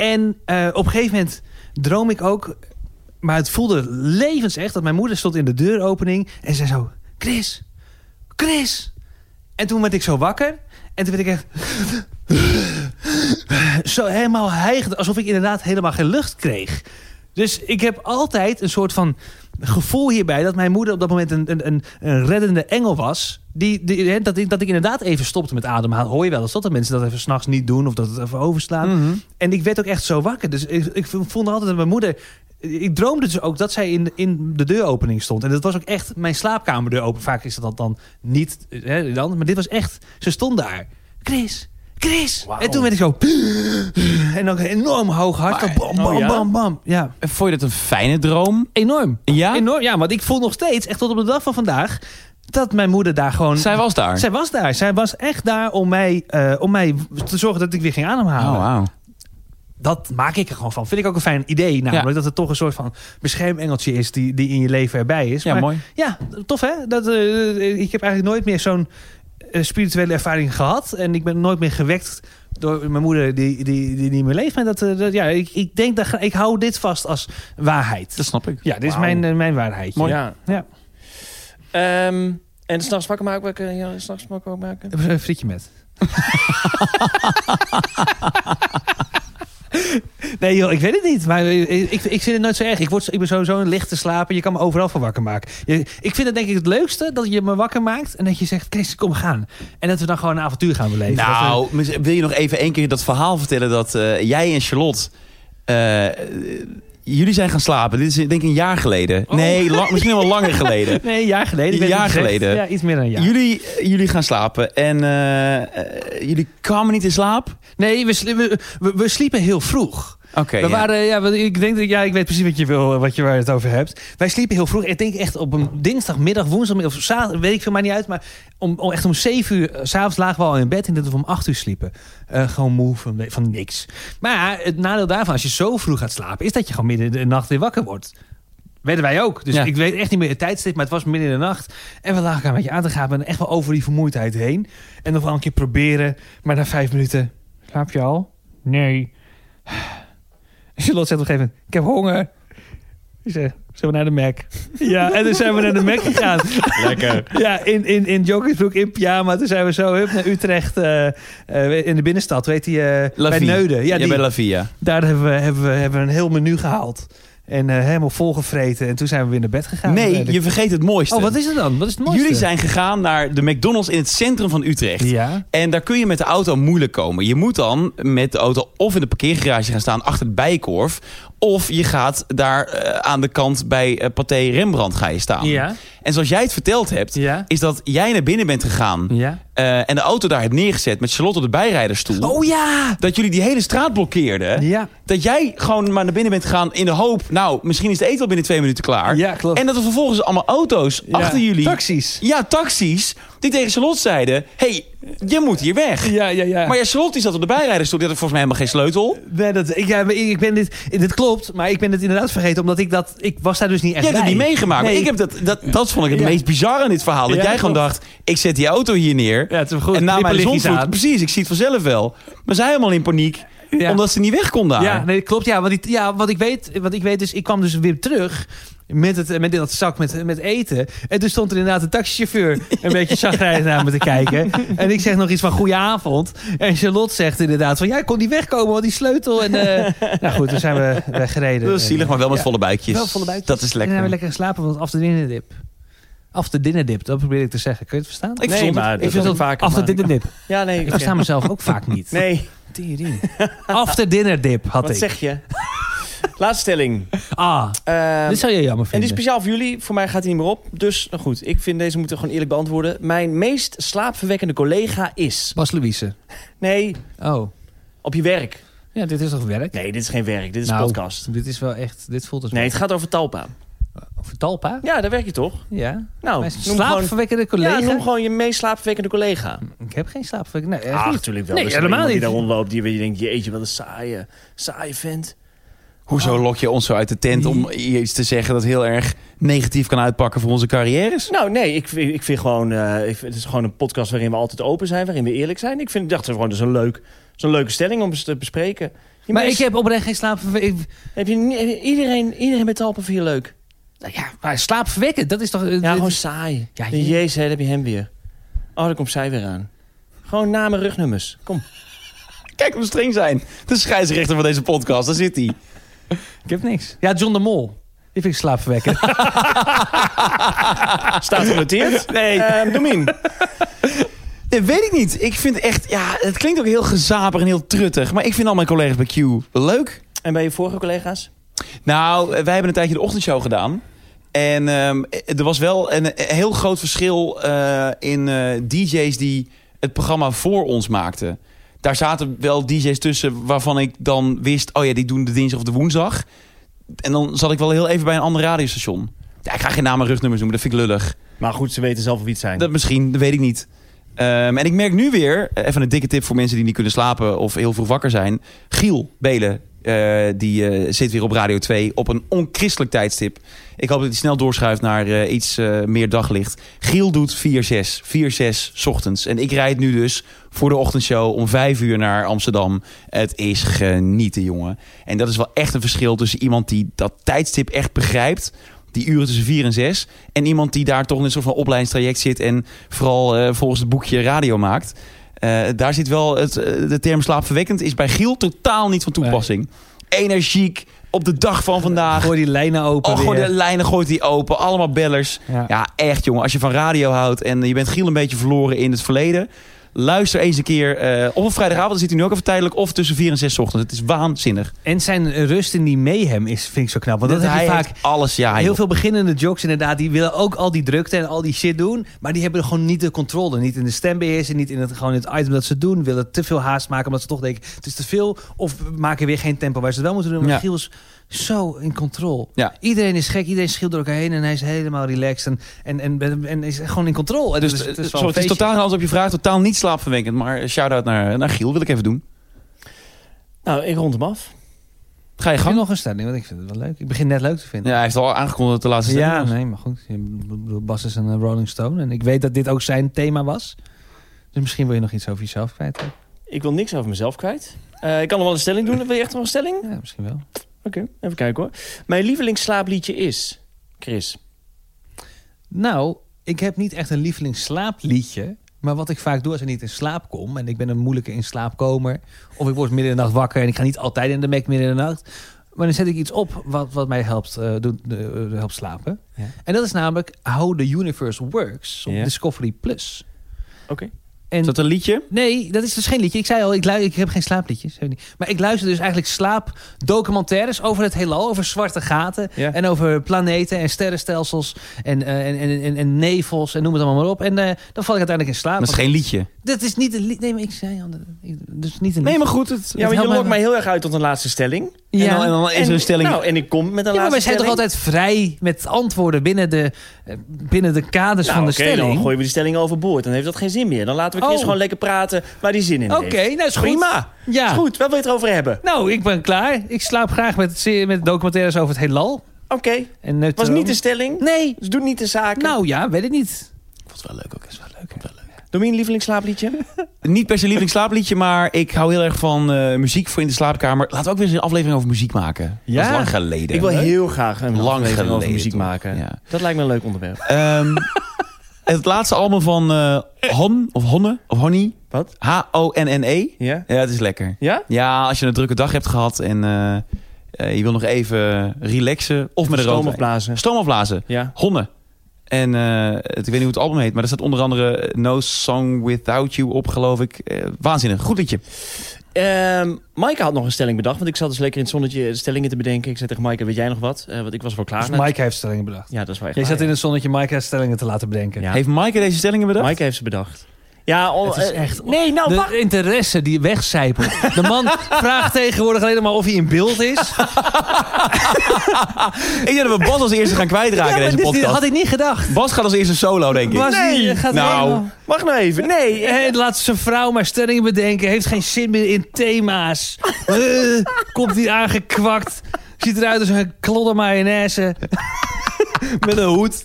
En eh, op een gegeven moment droom ik ook... Maar het voelde levensecht dat mijn moeder stond in de deuropening. En zei zo, Chris, Chris. En toen werd ik zo wakker. En toen werd ik echt... Zo helemaal hijgend. Alsof ik inderdaad helemaal geen lucht kreeg. Dus ik heb altijd een soort van gevoel hierbij... dat mijn moeder op dat moment een, een, een, een reddende engel was. Die, die, dat, ik, dat ik inderdaad even stopte met ademhalen. Hoor je wel eens dat de mensen dat even s'nachts niet doen... of dat het even overslaan. En ik werd ook echt zo wakker. Dus ik, ik vond altijd dat mijn moeder... Ik droomde dus ook dat zij in, in de deuropening stond. En dat was ook echt mijn slaapkamerdeur open. Vaak is dat dan niet... Hè, dan, maar dit was echt... Ze stond daar. Chris, Chris. En toen werd ik zo... En ook een enorm hoog hart. Maar- bam, bam, oh ja? bam, bam. Ja, En Vond je dat een fijne droom? enorm. Ja? Enorm, ja, want ik voel nog steeds, echt tot op de dag van vandaag... dat mijn moeder daar gewoon... Zij was daar. Zij was daar. Zij was echt daar om mij, eh, om mij te zorgen dat ik weer ging ademhalen. Oh, wauw. Dat maak ik er gewoon van. Vind ik ook een fijn idee. Namelijk Ja. dat het toch een soort van beschermengeltje is die, die in je leven erbij is. Ja, Maar mooi. Ja, tof hè? Dat, eh, ik heb eigenlijk nooit meer zo'n spirituele ervaring gehad. En ik ben nooit meer gewekt door mijn moeder die, die, die niet meer leeft. Maar dat, eh, dat, ja, ik, ik denk dat ik hou dit vast als waarheid. Dat snap ik. ja, dit is mijn, eh, mijn waarheid. Ja. Ja. Ehm, en s'nachts wakker maken, ja, s'nachts wakker maken? Een frietje met. Nee joh, ik weet het niet. Maar eh, ik, ik vind het nooit zo erg. Ik, word, ik ben sowieso een lichte slaper. Je kan me overal van wakker maken. Je, ik vind het denk ik het leukste dat je me wakker maakt. En dat je zegt, Chris, kom gaan. En dat we dan gewoon een avontuur gaan beleven. We- Nou, wil je nog even één keer dat verhaal vertellen dat eh, jij en Charlotte... eh, jullie zijn gaan slapen. Dit is denk ik een jaar geleden. Nee, lang- misschien wel langer geleden. Nee, een jaar geleden. Een jaar geleden. Ja, iets meer dan een jaar. Jullie, jullie gaan slapen en eh, eh, jullie kwamen niet in slaap? Nee, we, we, we, we sliepen heel vroeg. Oké, we ja. waren, ja, ik denk dat, ja, ik weet precies wat je wil, wat je waar het over hebt. Wij sliepen heel vroeg. Ik denk echt op een dinsdagmiddag, woensdagmiddag of zaterdag, weet ik veel maar niet uit. Maar om, om echt om zeven uur, eh, s s'avonds lagen we al in bed. En dat we om acht uur sliepen. Eh, gewoon moe van, van niks. Maar het nadeel daarvan, als je zo vroeg gaat slapen, is dat je gewoon midden in de nacht weer wakker wordt. Weten wij ook. Dus Ja. ik weet echt niet meer het tijdstip, maar het was midden in de nacht. En we lagen elkaar een beetje aan te gaan. En echt wel over die vermoeidheid heen. En nog wel een keer proberen. Maar na vijf minuten, slaap je al? Nee. Charlotte zegt op een gegeven moment, ik heb honger. Ik zeg, zullen we naar de Mac? Ja, en toen zijn we naar de Mac gegaan. Lekker. Ja, in, in, in joggingsbroek, in pyjama. Toen zijn we zo hup, naar Utrecht, eh, eh, in de binnenstad. Weet je, La bij. Neuden. Ja, Ja, die, bij La Via. daar hebben we, hebben, we, hebben we een heel menu gehaald. En eh, helemaal volgevreten. En toen zijn we weer naar bed gegaan. Nee, je vergeet het mooiste. Oh, wat is het dan? Wat is het mooiste? Jullie zijn gegaan naar de McDonald's in het centrum van Utrecht. Ja. En daar kun je met de auto moeilijk komen. Je moet dan met de auto of in de parkeergarage gaan staan achter de bijkorf. Of je gaat daar eh, aan de kant bij eh, Pathé Rembrandt ga je staan. Ja. En zoals jij het verteld hebt, Ja. is dat jij naar binnen bent gegaan. Ja. Eh, en de auto daar hebt neergezet met Charlotte op de bijrijderstoel. Oh ja! Dat jullie die hele straat blokkeerden. Ja. Dat jij gewoon maar naar binnen bent gegaan in de hoop... nou, misschien is de eten al binnen twee minuten klaar. Ja, klopt. En dat er vervolgens allemaal auto's Ja. achter jullie... Taxis. Ja, taxis. Die tegen Charlotte zeiden... hey, je moet hier weg. Ja, ja, ja. Maar ja, Charlotte die zat op de bijrijderstoel. Die had volgens mij helemaal geen sleutel. Nee, dat, ik, ja, ik ben dit, dit klopt, maar ik ben het inderdaad vergeten, omdat ik dat, ik was daar dus niet echt Jij hebt het niet meegemaakt. Nee, Maar ik heb dat, dat, dat vond ik het Ja. meest bizarre aan dit verhaal. Dat Ja, jij gewoon dacht, ik zet die auto hier neer. Ja, het is goed. en na mijn zonvloed, precies, ik zie het vanzelf wel. Maar zij helemaal in paniek, Ja. omdat ze niet weg kon daar. Ja, nee, klopt. Ja, want ik, ja, wat ik weet, wat ik weet is, ik kwam dus weer terug met, het, met dat zak met, met eten. En toen stond er inderdaad een taxichauffeur een beetje chagrijnig naar me te kijken. En ik zeg nog iets van goedenavond. En Charlotte zegt inderdaad van, ja, ik kon niet wegkomen, want die sleutel. En, eh, nou goed, toen zijn we weggereden. Dat is zielig, maar wel met Ja. volle buikjes. Wel volle buikjes. Dat is En dan lekker. hebben we lekker geslapen, want af de dinnerdip. Af de dinnerdip, dat probeer ik te zeggen. Kun je het verstaan? Ik Nee, maar Ik vind het vaker. Af de dinnerdip. Ja, nee. Ik versta mezelf ook vaak niet. Nee. Tering. After dinner dip had Wat ik. zeg je? Laatste stelling. Ah, Ehm, dit zou je jammer en die vinden. is speciaal voor jullie. Voor mij gaat hij niet meer op. Dus, nou goed. Ik vind deze moeten gewoon eerlijk beantwoorden. Mijn meest slaapverwekkende collega is... Bas Louise. Nee, Oh. op je werk. Ja, dit is toch werk? Nee, dit is geen werk. Dit is Nou, podcast. Dit is wel echt... Dit voelt als Nee, het gaat over Talpa. Over Talpa? Ja, daar werk je toch? Ja. Nou, Mijn noem gewoon, slaapverwekkende collega? ja, noem gewoon je meest slaapverwekkende collega. Ik heb geen slaapverwekkende... Nee, Ah, niet. natuurlijk wel. Nee, Er is wel helemaal iemand niet. die daar rondloopt, die, die denkt, jeetje, wat een saaie, saaie vent. Hoezo lok je ons zo uit de tent om iets te zeggen dat heel erg negatief kan uitpakken voor onze carrières? Nou, nee, ik, vind- ik vind gewoon... eh, ik vind, het is gewoon een podcast waarin we altijd open zijn, waarin we eerlijk zijn. Ik vind, ik dacht gewoon, dat is een, leuk, is een leuke stelling om eens te bespreken. Je Maar meest- ik heb oprecht geen slaapverwekkende... Heb je, niet- iedereen, iedereen met Talpa vind je leuk? Nou ja, maar slaapverwekkend, dat is toch... eh, Ja, dit- gewoon saai. Ja, je- Jezus, daar heb je hem weer. Oh, daar komt zij weer aan. Gewoon namen, rugnummers. Kom. Kijk hoe streng zijn. De scheidsrechter van deze podcast, daar zit hij. Ik heb niks. Ja, John de Mol. Die vind ik slaapverwekkend. Staat genoteerd? Nee. Uh. Nee, weet ik niet. Ik vind echt, ja, het klinkt ook heel gezapig en heel truttig. Maar ik vind al mijn collega's bij Q leuk. En bij je vorige collega's? Nou, wij hebben een tijdje de ochtendshow gedaan. En ehm, er was wel een, een heel groot verschil eh, in eh, DJ's die het programma voor ons maakten. Daar zaten wel DJ's tussen waarvan ik dan wist... oh ja, die doen de dinsdag of de woensdag. En dan zat ik wel heel even bij een ander radiostation. Ja, ik ga geen namen en rugnummers noemen, dat vind ik lullig. Maar goed, ze weten zelf wie het zijn. Dat misschien, dat weet ik niet. Ehm, en ik merk nu weer, eh, even een dikke tip voor mensen die niet kunnen slapen of heel vroeg wakker zijn. Giel Belen, eh, die eh, zit weer op Radio 2 op een onchristelijk tijdstip. Ik hoop dat hij snel doorschuift naar eh, iets meer daglicht. Giel doet 4-6, 4-6 's ochtends. En ik rijd nu dus voor de ochtendshow om 5 uur naar Amsterdam. Het is genieten, jongen. En dat is wel echt een verschil tussen iemand die dat tijdstip echt begrijpt die uren tussen 4 en 6. En iemand die daar toch in een soort van opleidingstraject zit en vooral volgens het boekje radio maakt. Eh, daar zit wel het, eh, de term slaapverwekkend is bij Giel totaal niet van toepassing. Energiek, op de dag van vandaag. Gooi die lijnen open Oh, de lijnen gooit hij open. Allemaal bellers. Ja. Ja. echt jongen. Als je van radio houdt en je bent Giel een beetje verloren in het verleden. Luister eens een keer eh, op een vrijdagavond. Dan zit hij nu ook even tijdelijk. Of tussen 4 en 6 ochtends. Het is waanzinnig. En zijn rust in die mayhem is, vind ik zo knap. Want dat, heb je vaak... alles. Ja, Heel joh. veel beginnende jocks inderdaad, die willen ook al die drukte en al die shit doen. Maar die hebben gewoon niet de controle. Niet in de stembeheersing, niet in het, gewoon in het item dat ze doen. Willen te veel haast maken omdat ze toch denken het is te veel. Of maken weer geen tempo waar ze het wel moeten doen. Maar Ja. Giel is zo in controle. Ja. Iedereen is gek, iedereen schilt door elkaar heen en hij is helemaal relaxed. En, en, en, en is gewoon in controle. En Dus, het is, het het totaal antwoord op je vraag. Totaal niet slaapverwekkend. Maar shout-out naar, naar Giel. Wil ik even doen. Nou, ik rond hem af. Ga je Ik heb gang. nog een stelling, want ik vind het wel leuk. Ik begin net leuk te vinden. Ja, hij heeft al aangekondigd dat het de laatste Ja, was. nee, maar goed. Bas is een eh, Rolling Stone. En ik weet dat dit ook zijn thema was. Dus misschien wil je nog iets over jezelf kwijt. hè? Ik wil niks over mezelf kwijt. Eh, ik kan nog wel een stelling doen. Wil je echt nog een stelling? Ja, misschien wel. Oké, even kijken hoor. Mijn lievelingsslaapliedje is... Chris. Nou, ik heb niet echt een lievelingsslaapliedje. Maar wat ik vaak doe als ik niet in slaap kom... en ik ben een moeilijke in slaapkomer... of ik word midden in de nacht wakker... en ik ga niet altijd in de mek midden in de nacht... maar dan zet ik iets op wat, wat mij helpt, eh, doen- eh, helpt slapen. Ja. En dat is namelijk How the Universe Works op Ja. Discovery+. Plus. Oké. En Is dat een liedje? Nee, dat is dus geen liedje. Ik zei al, ik, ik heb geen slaapliedjes. Heb ik niet. Maar ik luister dus eigenlijk slaapdocumentaires over het heelal. Over zwarte gaten. Ja. En over planeten en sterrenstelsels. En, eh, en, en, en, en nevels en noem het allemaal maar op. En eh, dan val ik uiteindelijk in slaap. Dat is geen liedje. dat is niet een lied. Nee, maar ik zei al. Dus niet een Nee, maar goed. Het, Ja, maar je lokt mij- heel erg uit tot een laatste stelling. Ja. En dan, en dan is er een stelling... Nou, en ik kom met een Ja, maar wij zijn toch altijd vrij met antwoorden binnen de, eh, binnen de kaders Nou, van de oké, stelling. dan gooien we die stelling overboord. Dan heeft dat geen zin meer. Dan laten we Chris Oh. gewoon lekker praten waar die zin in Oké, heeft. nou is goed. Prima. Ja. Is goed. Wat wil je het erover hebben? Nou, ik ben klaar. Ik slaap graag met, serie- met documentaires over het heelal. Oké. En Was niet de stelling. Nee. Dus doe niet de zaken. Nou ja, weet ik niet. Ik vond het wel leuk ook. Is wel leuk. Wel leuk. Domien, lievelingsslaapliedje? Niet per se lievelingsslaapliedje, maar ik hou heel erg van eh, muziek voor in de slaapkamer. Laten we ook weer eens een aflevering over muziek maken. Ja. Dat is lang geleden. Ik wil heel graag een Lang aflevering over geleden, muziek toch? maken. Ja. Dat lijkt me een leuk onderwerp. Ehm, het laatste album van eh, Hon, of Honne, of Honey. Wat? H-O-N-N-E. Ja? Ja, het is lekker. Ja? Ja, als je een drukke dag hebt gehad en eh, eh, je wil nog even relaxen. Of met een Stoom opblazen. Stoom afblazen. Ja. Honne. En het, ik weet niet hoe het album heet, maar er staat onder andere No Song Without You op, geloof ik. Waanzinnig. Goed liedje. Ehm Maaike had nog een stelling bedacht. Want ik zat dus lekker in het zonnetje stellingen te bedenken. Ik zei tegen Maaike, weet jij nog wat? Eh, want ik was wel klaar. Dus Mike heeft stellingen bedacht. Ja, dat is wel echt Jij waar, zat in het zonnetje Mike stellingen te laten bedenken. Ja. Heeft Maaike deze stellingen bedacht? Maaike heeft ze bedacht. Ja, on- Het is eh, echt- Nee, nou, wacht. De interesse die wegcijpelt. De man vraagt tegenwoordig alleen maar of hij in beeld is. Ik denk dat we Bas als eerste gaan kwijtraken in deze dit- podcast. had ik niet gedacht. Bas gaat als eerste solo, denk ik. Bas, Nee, gaat nou. helemaal- Wacht nou even. Nee, eh, laat zijn vrouw maar stellingen bedenken. Heeft geen zin meer in thema's. Eh, komt hij aangekwakt. Ziet eruit als een klodder mayonaise. Met een hoed.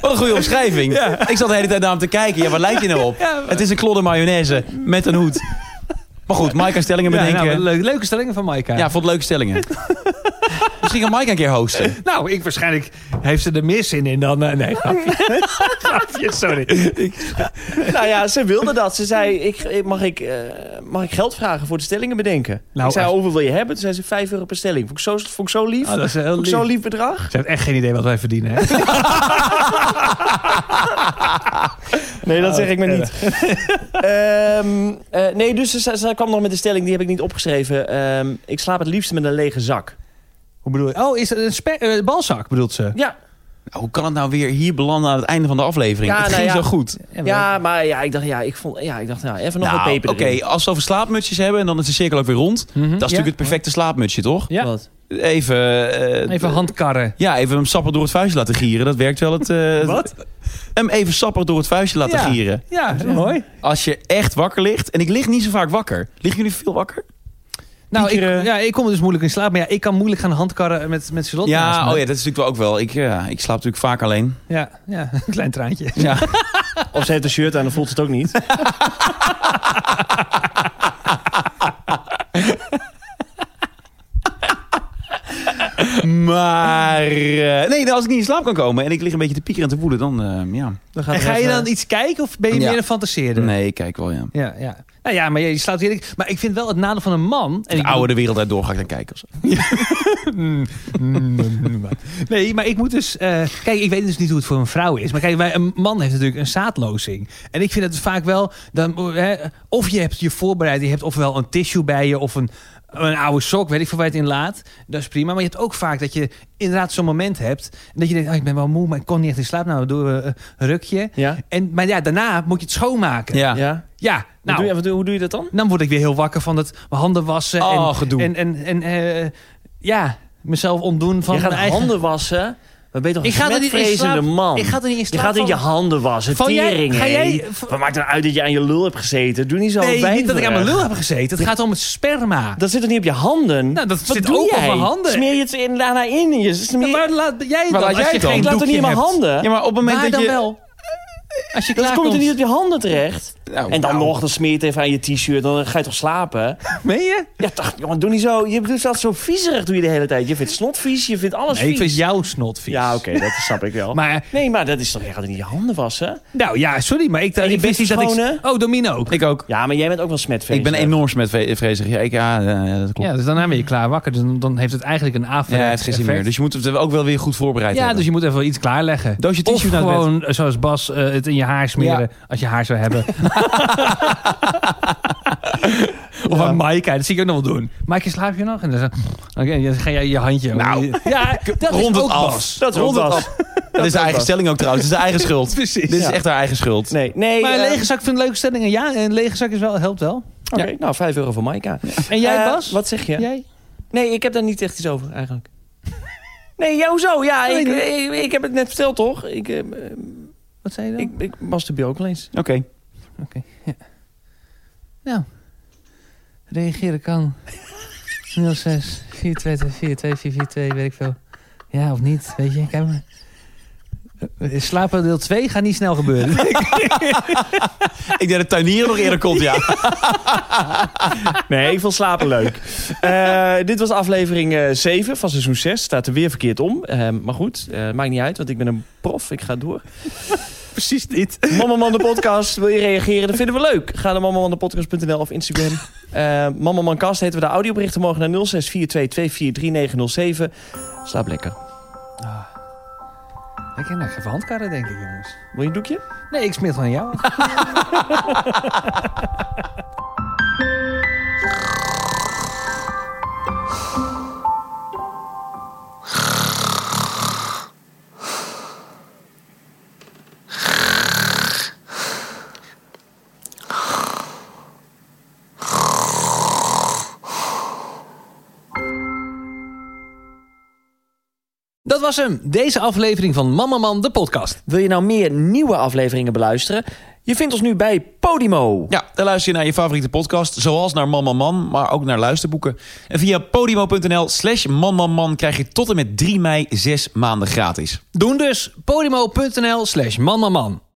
Wat een goede omschrijving. Ik zat de hele tijd naar hem te kijken. Ja, waar lijkt hij nou op? Ja, maar- Het is een klodder mayonaise met een hoed. Maar goed, Maaike kan stellingen Ja, bedenken. nou, Ja, leuk- leuke stellingen van Maaike. vond leuke stellingen. Misschien kan Maaike een keer hosten. Nou, ik waarschijnlijk heeft ze er meer zin in dan... eh, nee, grapje. Grapje, sorry. Ik- nou ja, ze wilde dat. Ze zei, ik, ik- mag, ik, eh, mag ik geld vragen voor de stellingen bedenken? Nou, ik zei, als- hoeveel wil je hebben? Toen zei ze 5 euro per stelling. Vond ik zo, vond ik zo lief. Oh, dat is heel vond ik zo'n lief. lief bedrag. Ze heeft echt geen idee wat wij verdienen, hè? Nee, dat Oh, zeg ik maar niet. Ehm, eh, nee, dus ze, ze kwam nog met de stelling, die heb ik niet opgeschreven. Ehm, ik slaap het liefst met een lege zak. Hoe bedoel je? Oh, is het een spe- eh, balzak, bedoelt ze? Ja, Nou, hoe kan het nou weer hier belanden aan het einde van de aflevering? Ja, het nou ging ja. zo goed. ja maar ja, ik dacht, ja, ik vond, ja, ik dacht nou, even nog Nou, wat peper Oké, erin. als we over slaapmutsjes hebben en dan is de cirkel ook weer rond. Mhm. Dat is Ja. natuurlijk het perfecte slaapmutsje, toch? Ja. Wat? Even... eh, Even handkarren. Ja, even hem sappig door het vuistje laten gieren. Dat werkt wel het... eh, Wat? Hem even sappig door het vuistje laten Ja. gieren. Ja, dat is mooi. Als je echt wakker ligt... En ik lig niet zo vaak wakker. Liggen jullie veel wakker? Nou, ik, ja, ik kom dus moeilijk in slaap. Maar ja, ik kan moeilijk gaan handkarren met, met Charlotte naast Ja, me. oh ja, dat is natuurlijk wel ook wel. Ik, ja, ik slaap natuurlijk vaak alleen. Ja, ja, een klein traantje. Ja. Of ze heeft een shirt aan, dan voelt ze het ook niet. Maar... eh, nee, als ik niet in slaap kan komen en ik lig een beetje te piekeren en te voelen, dan eh, ja. Dan gaat En ga je dan iets kijken of ben je Ja. meer een fantaseerder? Nee, ik kijk wel, ja. Ja, ja. Nou ja, maar je slaapt heerlijk. Maar ik vind wel het nadeel van een man... En De oude de wereld uit door ga ik dan kijken. Nee, maar ik moet dus... eh, kijk, ik weet dus niet hoe het voor een vrouw is. Maar kijk, wij, een man heeft natuurlijk een zaadlozing. En ik vind het vaak wel... Dan, hè, of je hebt je voorbereid. Je hebt ofwel een tissue bij je of een, een oude sok. Weet ik veel waar je het in laat. Dat is prima. Maar je hebt ook vaak dat je inderdaad zo'n moment hebt. En dat je denkt, oh, ik ben wel moe, maar ik kon niet echt in slaap. Nou, dan doen we een rukje. Ja? En, maar ja, daarna moet je het schoonmaken. Ja. Ja? Ja, nou... doe je, wat doe- hoe doe je dat dan? Dan word ik weer heel wakker van het mijn handen wassen. Oh, en, gedoe. En, en, en eh, ja, mezelf ontdoen van je gaat mijn eigen... handen wassen. Dan ben je toch Ik een ga er niet in smetvrezende slaap- man. Ik ga er niet in je slaap gaat in je handen wassen. Jij- Tering, ga hé. jij- Wat maakt er nou uit dat je aan je lul hebt gezeten? Doe niet zo Nee, niet dat ik aan mijn lul heb gezeten. Het gaat om het sperma. Dat zit toch niet op je handen? Nou, dat Wat zit doe ook op jij? mijn handen. Smeer je het in, daarna in? Je smeer... Ja, maar laat jij Maar dan, laat als jij je het dan? geen ik laat het niet in doekje mijn hebt. handen. Ja, maar op het moment Waar dat dan je... wel? Als je Dan klaar komt het komt. er niet op je handen terecht. Nou, en dan nou. nog, dan smeer je het even aan je t-shirt. Dan ga je toch slapen? Meen je? Ja, toch, jongen, doe niet zo. Je doet dat zo viezerig doe je de hele tijd. Je vindt snot vies, je vindt alles Nee, ik vies. vind jouw snot vies. Ja, oké, dat snap ik wel. Maar, Nee, maar dat is toch... Je gaat niet je handen wassen? nou ja, sorry, maar ik, En je ik wist niet dat ik... Oh, Domino ook. Ik ook. Ja, maar jij bent ook wel smetvrees. Ik ben enorm smetvreesig. Ja, ik, ja, ja, dat klopt. Ja, dus daarna ben je klaar wakker. Dus dan, dan heeft het eigenlijk een Ja, averechts het is geen meer. Dus je moet het ook wel weer goed voorbereid Ja, hebben. dus je moet even iets klaarleggen. Doosje Of tissue naar het bed. gewoon, eh, zoals Bas, eh, het in je haar smeren. Als je haar zou hebben. of aan Maaike, dat zie ik ook nog wel doen. Maaike, slaap je nog? En dan, zo- Oké, dan ga jij je handje... Nou, ja, dat rond is het ook af. Bas. Dat Rond rond het Dat is de eigen stelling ook trouwens. Het is de eigen schuld. Precies. Dit is Ja. echt haar eigen schuld. Nee, nee. Maar een eh, lege zak vind ik leuke stellingen. Ja, een lege zak is wel, helpt wel. Oké, nou, 5 euro voor Maika. En jij, Eh, Bas? Wat zeg je? Jij? Nee, ik heb daar niet echt iets over eigenlijk. Nee, jou zo. Ja, ik, ik heb het net verteld, toch? Ik, eh, Wat zei je dan? ik, ik masturbeer ook wel eens. Oké. Oké, ja. Nou, reageren kan. 06 422 42442, weet ik veel. Ja of niet, weet je. Kijk maar. Eh, Slapen deel 2 gaat niet snel gebeuren. Ik denk dat tuinieren nog eerder komt, ja. Nee, ik vond slapen leuk. Eh, dit was aflevering eh 7 van seizoen 6. Staat er weer verkeerd om. Eh, maar goed, eh, maakt niet uit, want ik ben een prof. Ik ga door. Precies niet. Mamaman de podcast. Wil je reageren? Dat vinden we leuk. Ga naar mamamandepodcast.nl of Instagram. Eh Mamamancast heten we de audioberichten mogen naar 0642243907. Slaap lekker. Ik ik ga even handkarren, denk ik, jongens. Wil je een doekje? Nee, ik het van jou. was hem, deze aflevering van Mama Man, de podcast. Wil je nou meer nieuwe afleveringen beluisteren? Je vindt ons nu bij Podimo. Ja, daar luister je naar je favoriete podcast, zoals naar Man Man maar ook naar luisterboeken. En via podimo.nl slash manmanman krijg je tot en met 3 mei 6 maanden gratis. Doen dus podimo.nl slash manmaman.